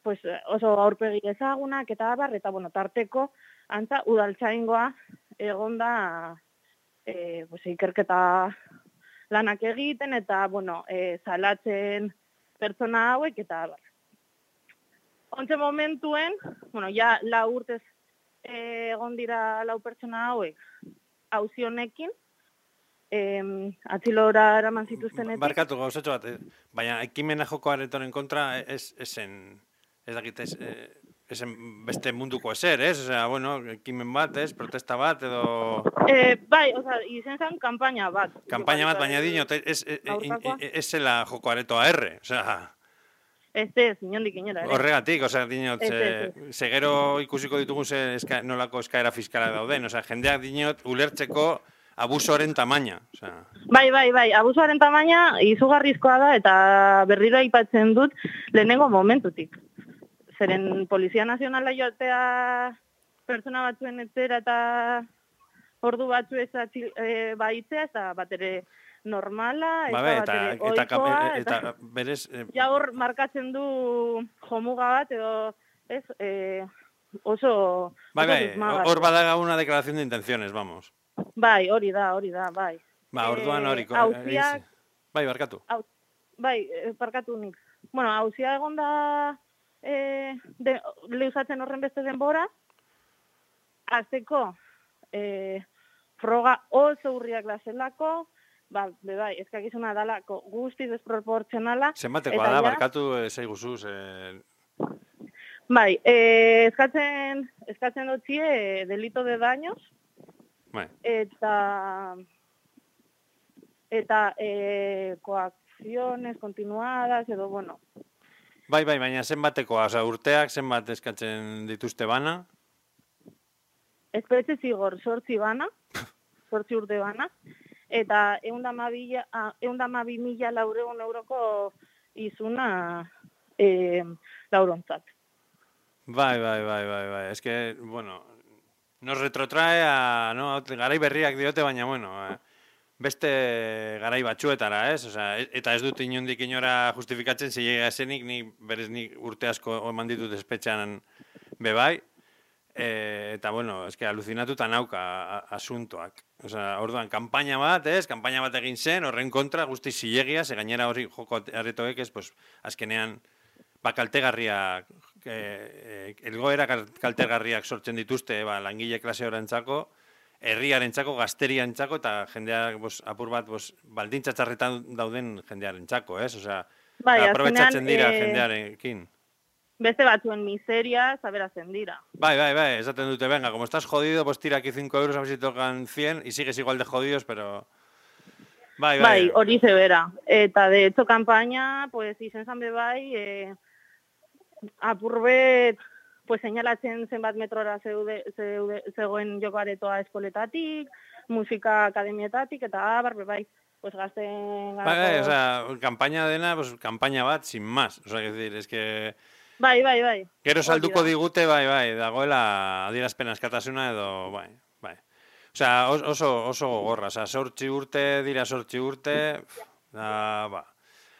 pues, oso aurpegi ezagunak eta abar, eta bueno, tarteko, antza, udaltzaingoa egonda e, pues, ikerketa lanak egiten, eta, bueno, e, salatzen pertsona hauek, eta abar. Ontze momentuen, bueno, ja lau urtez eh, egon dira lau pertsona hauek hauzi honekin, em, atzilora eraman zituztenetik. Barkatu gauzatxo bat, eh, baina ekimena joko aretoren kontra ez, esen, ez dakit, ez, eh, esen beste munduko ezer, ez? Osea, bueno, ekimen bat, ez? Protesta bat, edo Eh, bai, oza, izen zen kampaina bat. kanpaina bat, baina dinot, ez, ez, ez, ez zela joko aretoa erre, osea, Ez ez, inondik inora, ere. horregatik, osea, dinot, Ez, ze, ez, ze gero ikusiko ditugun ze eska, nolako eskaera fiskala dauden, osea, jendeak dinot, ulertzeko abusoren tamaina, osea, Bai, bai, bai, abusuaren tamaina izugarrizkoa da eta berriro aipatzen dut lehenengo momentutik. Zeren Polizia Nazionala joatea pertsona batzuen etzera eta ordu batzu ez e, baitzea, ez da bat ere normala, ez ba, be, bat eta, ere eta, kap- ohikoa, eta, berez, eh, ja hor markatzen du jomuga bat edo ez e, oso bai, oso bai, hor badaga una declaración de intenciones, vamos. Bai, hori da, hori da, bai. Ba, orduan Eh, hori. ko- auziak- eh, Bai, barkatu. Au, bai, eh, parkatu nik. Bueno, hauzia egon da eh, de, leuzatzen horren beste denbora, azteko eh, froga oso urriak lazelako, ba, be bai, eskakizuna dalako guztiz desproportzionala. Zenbatekoa eta da, barkatu eh, zaiguzuz. Eh, Bai, eh, eskatzen, eskatzen dutzie eh, delito de daños, bai. eta eta eh, coacciones continuadas, edo, bueno, bai, bai, baina zenbatekoa, osea, urteak zenbat eskatzen dituzte bana. espetxe zigor sortzi bana, sortzi urte bana, eta eundamabi mila laureun euroko izuna e, laurontzat. Bai, bai, bai, bai, bai. Es que, bueno, nos retrotrae a, no, garai berriak diote, baina, bueno, eh, beste garai batzuetara, ez? Osea, e- eta ez dut inondik inora justifikatzen zilega esenik, ni berez nik urte asko eman ditut espetxean bebai, e, eta, bueno, es que alucinatuta nauka asuntoak. Osea, orduan, kanpaina bat, ez? Kanpaina bat egin zen, horren kontra, guzti zilegia, ze gainera hori joko aretoek, ez, pues, azkenean, ba, kaltegarriak, e, e, elgoera kal- kaltegarriak sortzen dituzte, ba, langile klase horantzako, herriarentzako, gazteriarentzako eta jendeak bos, apur bat bos, baldintza txarretan dauden jendearentzako, ez? Osea, Bai, aprobetsatzen dira eh, jendearekin. Beste batzuen miseria, saberazen dira. Bai, bai, bai, esaten dute, venga, como estás jodido, pues tira aquí 5 euros a ver si tocan 100 y sigues igual de jodidos, pero... Bai, bai, Bai, hori zebera. Eta de hecho kanpaina, pues izen zan be bai, eh, apurbet, pues señalatzen zenbat metrora zeude, zeude, zegoen joko aretoa eskoletatik, musika akademietatik, eta abar, be bai, pues gazten... Bai, bai, o sea, campaña dena, pues campaña bat, sin más. O sea, que decir, es que... Bai, bai, bai. Gero salduko digute, bai, bai, dagoela adierazpen askatasuna edo, bai, bai. Osea, os- oso, oso gogorra, osea, sortzi urte, dira sortzi urte, da, ba.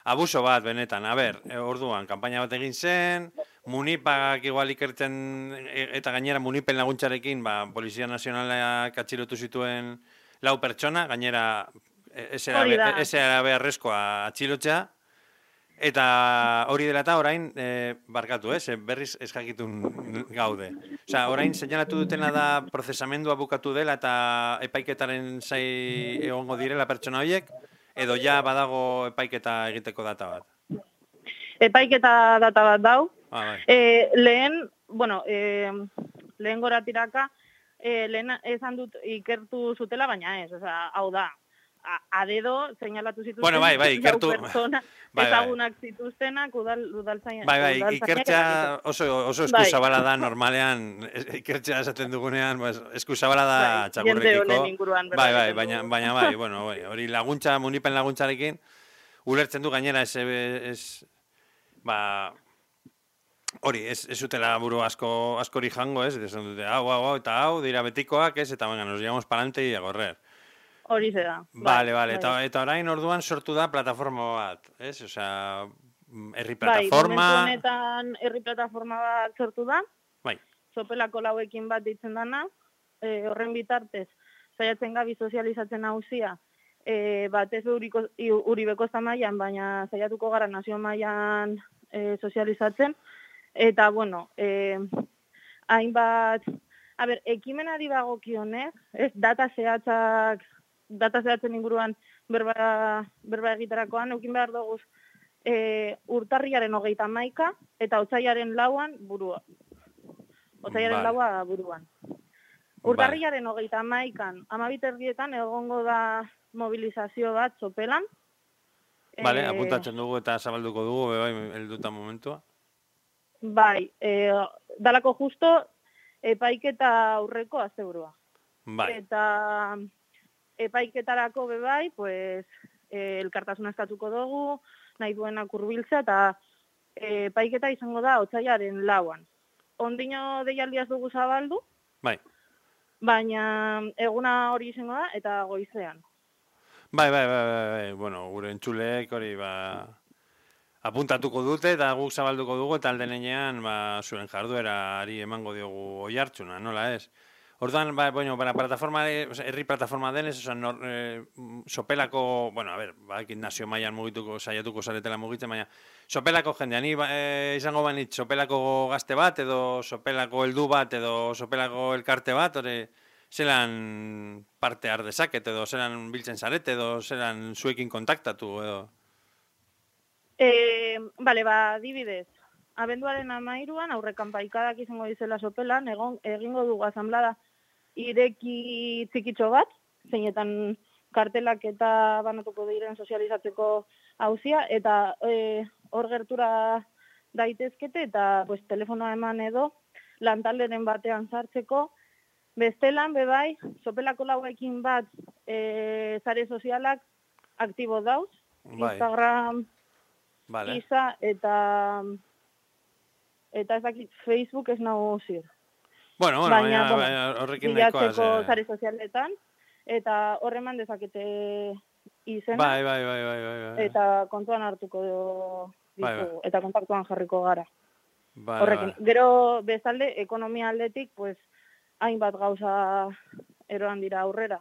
Abuso bat, benetan, a ber, e, orduan, kanpaina bat egin zen, munipak igual ikertzen, e, eta gainera munipen laguntzarekin, ba, Polizia Nazionalak atxilotu zituen lau pertsona, gainera, e, da. esera beharrezkoa atxilotzea, Eta hori dela eta orain, e, barkatu, ez, berriz ez jakitun gaude. Osea, orain seinalatu dutena da prozesamendua bukatu dela eta epaiketaren zai egongo direla pertsona horiek, edo ja badago epaiketa egiteko data bat. Epaiketa data bat dau, Ah, bai. E, lehen, bueno, e, lehen gora tiraka, e, lehen esan dut ikertu zutela, baina ez, osea, hau da, a, a dedo seinalatu zituzten Bueno, bai, bai, ikertu- pertsona bai, bai. ezagunak zituztenak udal, udaltzaina. Bai, bai, ikertzea eta- oso, oso Bai. eskuzabala da normalean, ikertzea esaten dugunean, pues, eskuzabala da Bai, txakurrekiko. Bai, bai, baina, baina bai, bueno, bai, hori laguntza, munipen laguntzarekin, ulertzen du gainera ez, ez ba, hori, ez, ez utela buru asko, askori jango, ez? Esan dute, hau, hau, hau, eta hau, dira betikoak, ez? Eta venga, nos llevamos palante y a correr. Hori da. Vale, Bai, vale, bai. eta, eta orain orduan sortu da plataforma bat, ez? Osea, mm, herri Bai, plataforma... momentu honetan herri plataforma bat sortu da, Bai, sopelako lauekin bat ditzen dana, e, horren bitartez, saiatzen gabi sozializatzen hauzia, e, batez uriko, uribeko mailan, baina saiatuko gara nazio mailan e, sozializatzen, eta, bueno, e, hainbat, a ber, ekimenari dagokionez, ez, data zehatzak, data zehatzen inguruan berba, berba egiterakoan, eukin behar dugu e, urtarriaren hogeita maika, eta otzaiaren lauan burua. Otzaiaren Vale. laua buruan. Urtarriaren hogeita maikan, amabit erdietan egongo da mobilizazio bat sopelan. Vale, Eh, apuntatzen dugu eta zabalduko dugu, bai, helduta momentua. Bai, e, dalako justo epaiketa aurreko asteburua. Bai, Eta epaiketarako be bai, pues, e, elkartasuna eskatuko dugu, nahi duenak hurbiltzea eta e, epaiketa izango da otzaiaren lauan. Ondino deialdiaz dugu zabaldu, bai. baina eguna hori izango da eta goizean. Bai, bai, bai, bai, bai, bueno, gure entzuleek hori, ba, apuntatuko dute eta guk zabalduko dugu eta aldenean, ba, zuen jarduerari emango diogu oi hartzuna, nola ez? Orduan, ba, bueno, para plataforma, o sea, herri plataforma denez, o sea, nor, mm, sopelako, bueno, a ver, ba, nazio mailan mugituko, saiatuko zaretela mugitzen, baina, sopelako jendea, ni ba, eh, izango banit, sopelako gazte bat, edo sopelako heldu bat, edo sopelako elkarte bat, ore, zelan parte har dezaket, edo zelan biltzen zarete, edo zelan zuekin kontaktatu, edo... E, bale, ba, dibidez, abenduaren amairuan, aurre kanpaikadak izango dizela sopelan, egon, egingo dugu asamblada ireki txikitxo bat, zeinetan kartelak eta banatuko diren sozializatzeko hauzia, eta e, hor gertura daitezkete, eta pues, telefonoa eman edo, lantalderen batean sartzeko, bestelan, bebai, sopelako lauekin bat e, zare sozialak aktibo dauz, Bai, Instagram, vale. Isa eta eta ez dakit Facebook ez nago zir. Bueno, bueno, Baina, baina, baina horrekin nahikoa. Bilatzeko ze- sare sozialetan eta horreman dezakete izena Bai, bai, bai, bai, bai, bai. eta kontuan hartuko Bai, ditugu eta kontaktuan jarriko gara. Vale, Horrekin. vale. Gero bestalde ekonomia aldetik pues hainbat gauza eroan dira aurrera.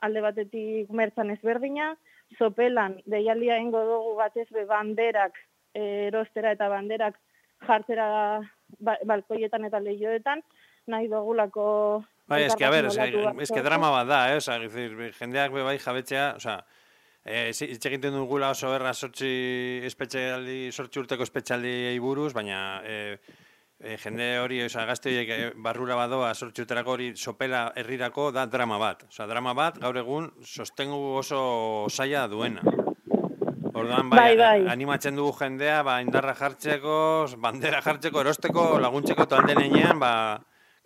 Alde batetik mertzan ezberdina, sopelan deialdia ingo dugu batez be banderak eh, erostera eta banderak jartzera ba, balkoietan eta lehioetan, nahi dugulako Bai, eske, a ber, sortu. drama bat da, eh? Osa, decir, jendeak be bai jabetzea, osa, eh, zi- hitz egiten dugula oso erra sortzi espetxealdi, sortzi urteko espetxealdi buruz, baina eh, eh, jende hori, osa, gazte horiek eh, barrura badoa sortzi urterako hori sopela herrirako da drama bat. Osa, drama bat, gaur egun, sostengu oso zaila duena. Orduan, bai, Bai, bai. animatzen dugu jendea, ba, indarra jartzeko, bandera jartzeko, erosteko, laguntzeko taldenean, ba,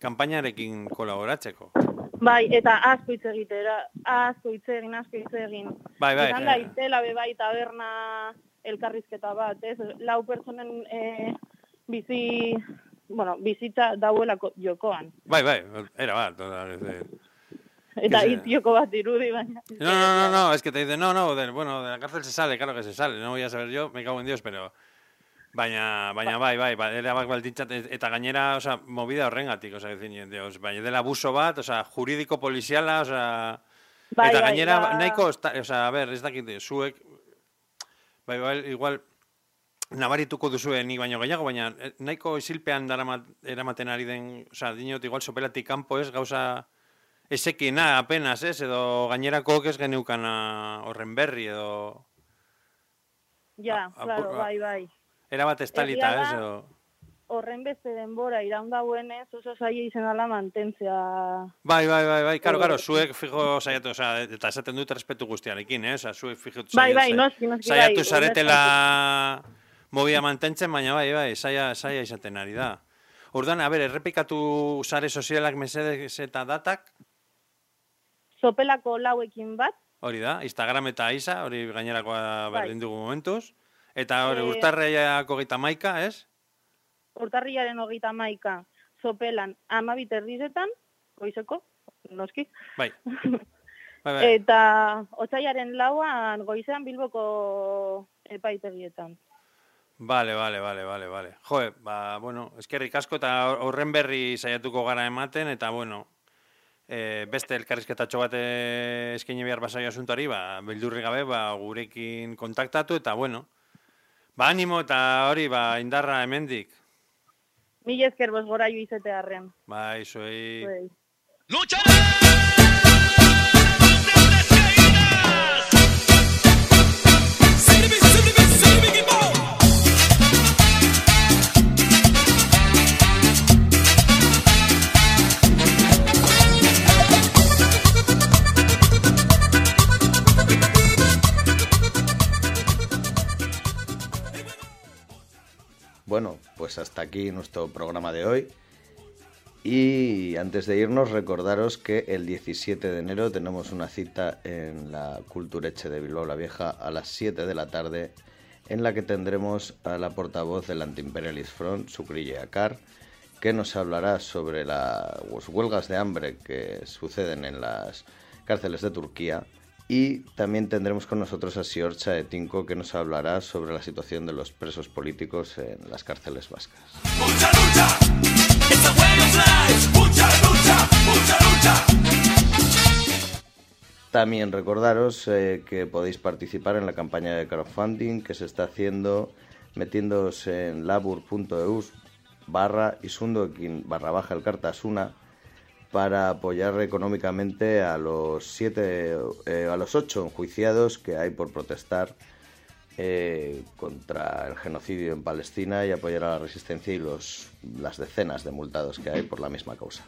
kanpainarekin kolaboratzeko. Bai, eta asko hitz egitera, asko hitz egin, asko hitz egin. Bai, bai. Izan daitela be bai taberna elkarrizketa bat, ez? Lau pertsonen eh, bizi, bueno, bizitza dauelako jokoan. Bai, bai, era bat. decir. Eta hitz joko bat dirudi, baina. No, no, no, no, es que te dicen, no, no, de, bueno, de la cárcel se sale, claro que se sale, no voy a saber yo, me cago en Dios, pero... Baina, baina bai, bai, bai, era bak baldintzat, eta gainera, osea, movida horrengatik, osea, dizin, Dios, baina dela abuso bat, osea, juridiko poliziala, osea, Bai, eta bai, gainera, ba- nahiko, osea, a ber, ez dakit, zuek, bai, bai, igual, nabarituko duzue nik baino gehiago, baina eh, nahiko isilpean daramat, eramaten ari den, osea, dinot, igual sopelatik kanpo ez, gauza, esekina apenas, ez, edo gainerako ez geneukana horren berri, edo... Ja, A- claro, apur- bai, bai. Era bat estalita, ez, edo... Horren beste denbora iraun dauenez oso zaila izan dela mantentzea. Bai, bai, bai, bai, karo, Eh, karo, zuek fijo saiatu, osea, eta esaten dut respetu guztiarekin, eh? Osea, zuek fijo Bai, saia- bai, saia- noski, noski, bai, saiatu ulertzen zaretela movida mantentzen, baina bai, bai, saia, saia izaten ari da. Orduan, a ber, errepikatu sare sozialak mesedez eta datak, Sopelako lauekin bat, hori da, Instagram eta Isa, hori gainerakoa Bai. berdin dugu momentuz, Eta hori, Eh, urtarriak hogeita maika, ez? urtarriaren hogeita maika sopelan amabit erdizetan, goizeko, noski. Bai. Bai, bai. Eta otzaiaren lauan goizean bilboko epaitegietan. Vale, vale, vale, vale, vale. Joe, ba, bueno, eskerrik asko eta horren berri saiatuko gara ematen, eta bueno, e, beste elkarrizketatxo bat eh, eskaini behar basaio asuntari, ba, beldurri gabe, ba, gurekin kontaktatu, eta bueno, ba, animo eta hori, ba, indarra hemendik. Mil esker bos gora jo izetearren. Bai, zuei... Zuei. Bueno, pues hasta aquí nuestro programa de hoy. Y antes de irnos, recordaros que el 17 de enero tenemos una cita en la Cultureche de Bilbao la Vieja a las 7 de la tarde, en la que tendremos a la portavoz del Anti-Imperialist Front, Sucrille Akar, que nos hablará sobre las huelgas de hambre que suceden en las cárceles de Turquía. Y también tendremos con nosotros a Siorcha Etinko, que nos hablará sobre la situación de los presos políticos en las cárceles vascas. También recordaros eh, que podéis participar en la campaña de crowdfunding que se está haciendo metiéndoos en labur.eus barra isundoekin barra baja el cartasuna para apoyar económicamente a los siete eh, a los ocho enjuiciados que hay por protestar eh, contra el genocidio en Palestina y apoyar a la resistencia y los las decenas de multados que hay por la misma causa.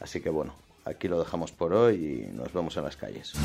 Así que bueno, aquí lo dejamos por hoy y nos vemos en las calles. Cinco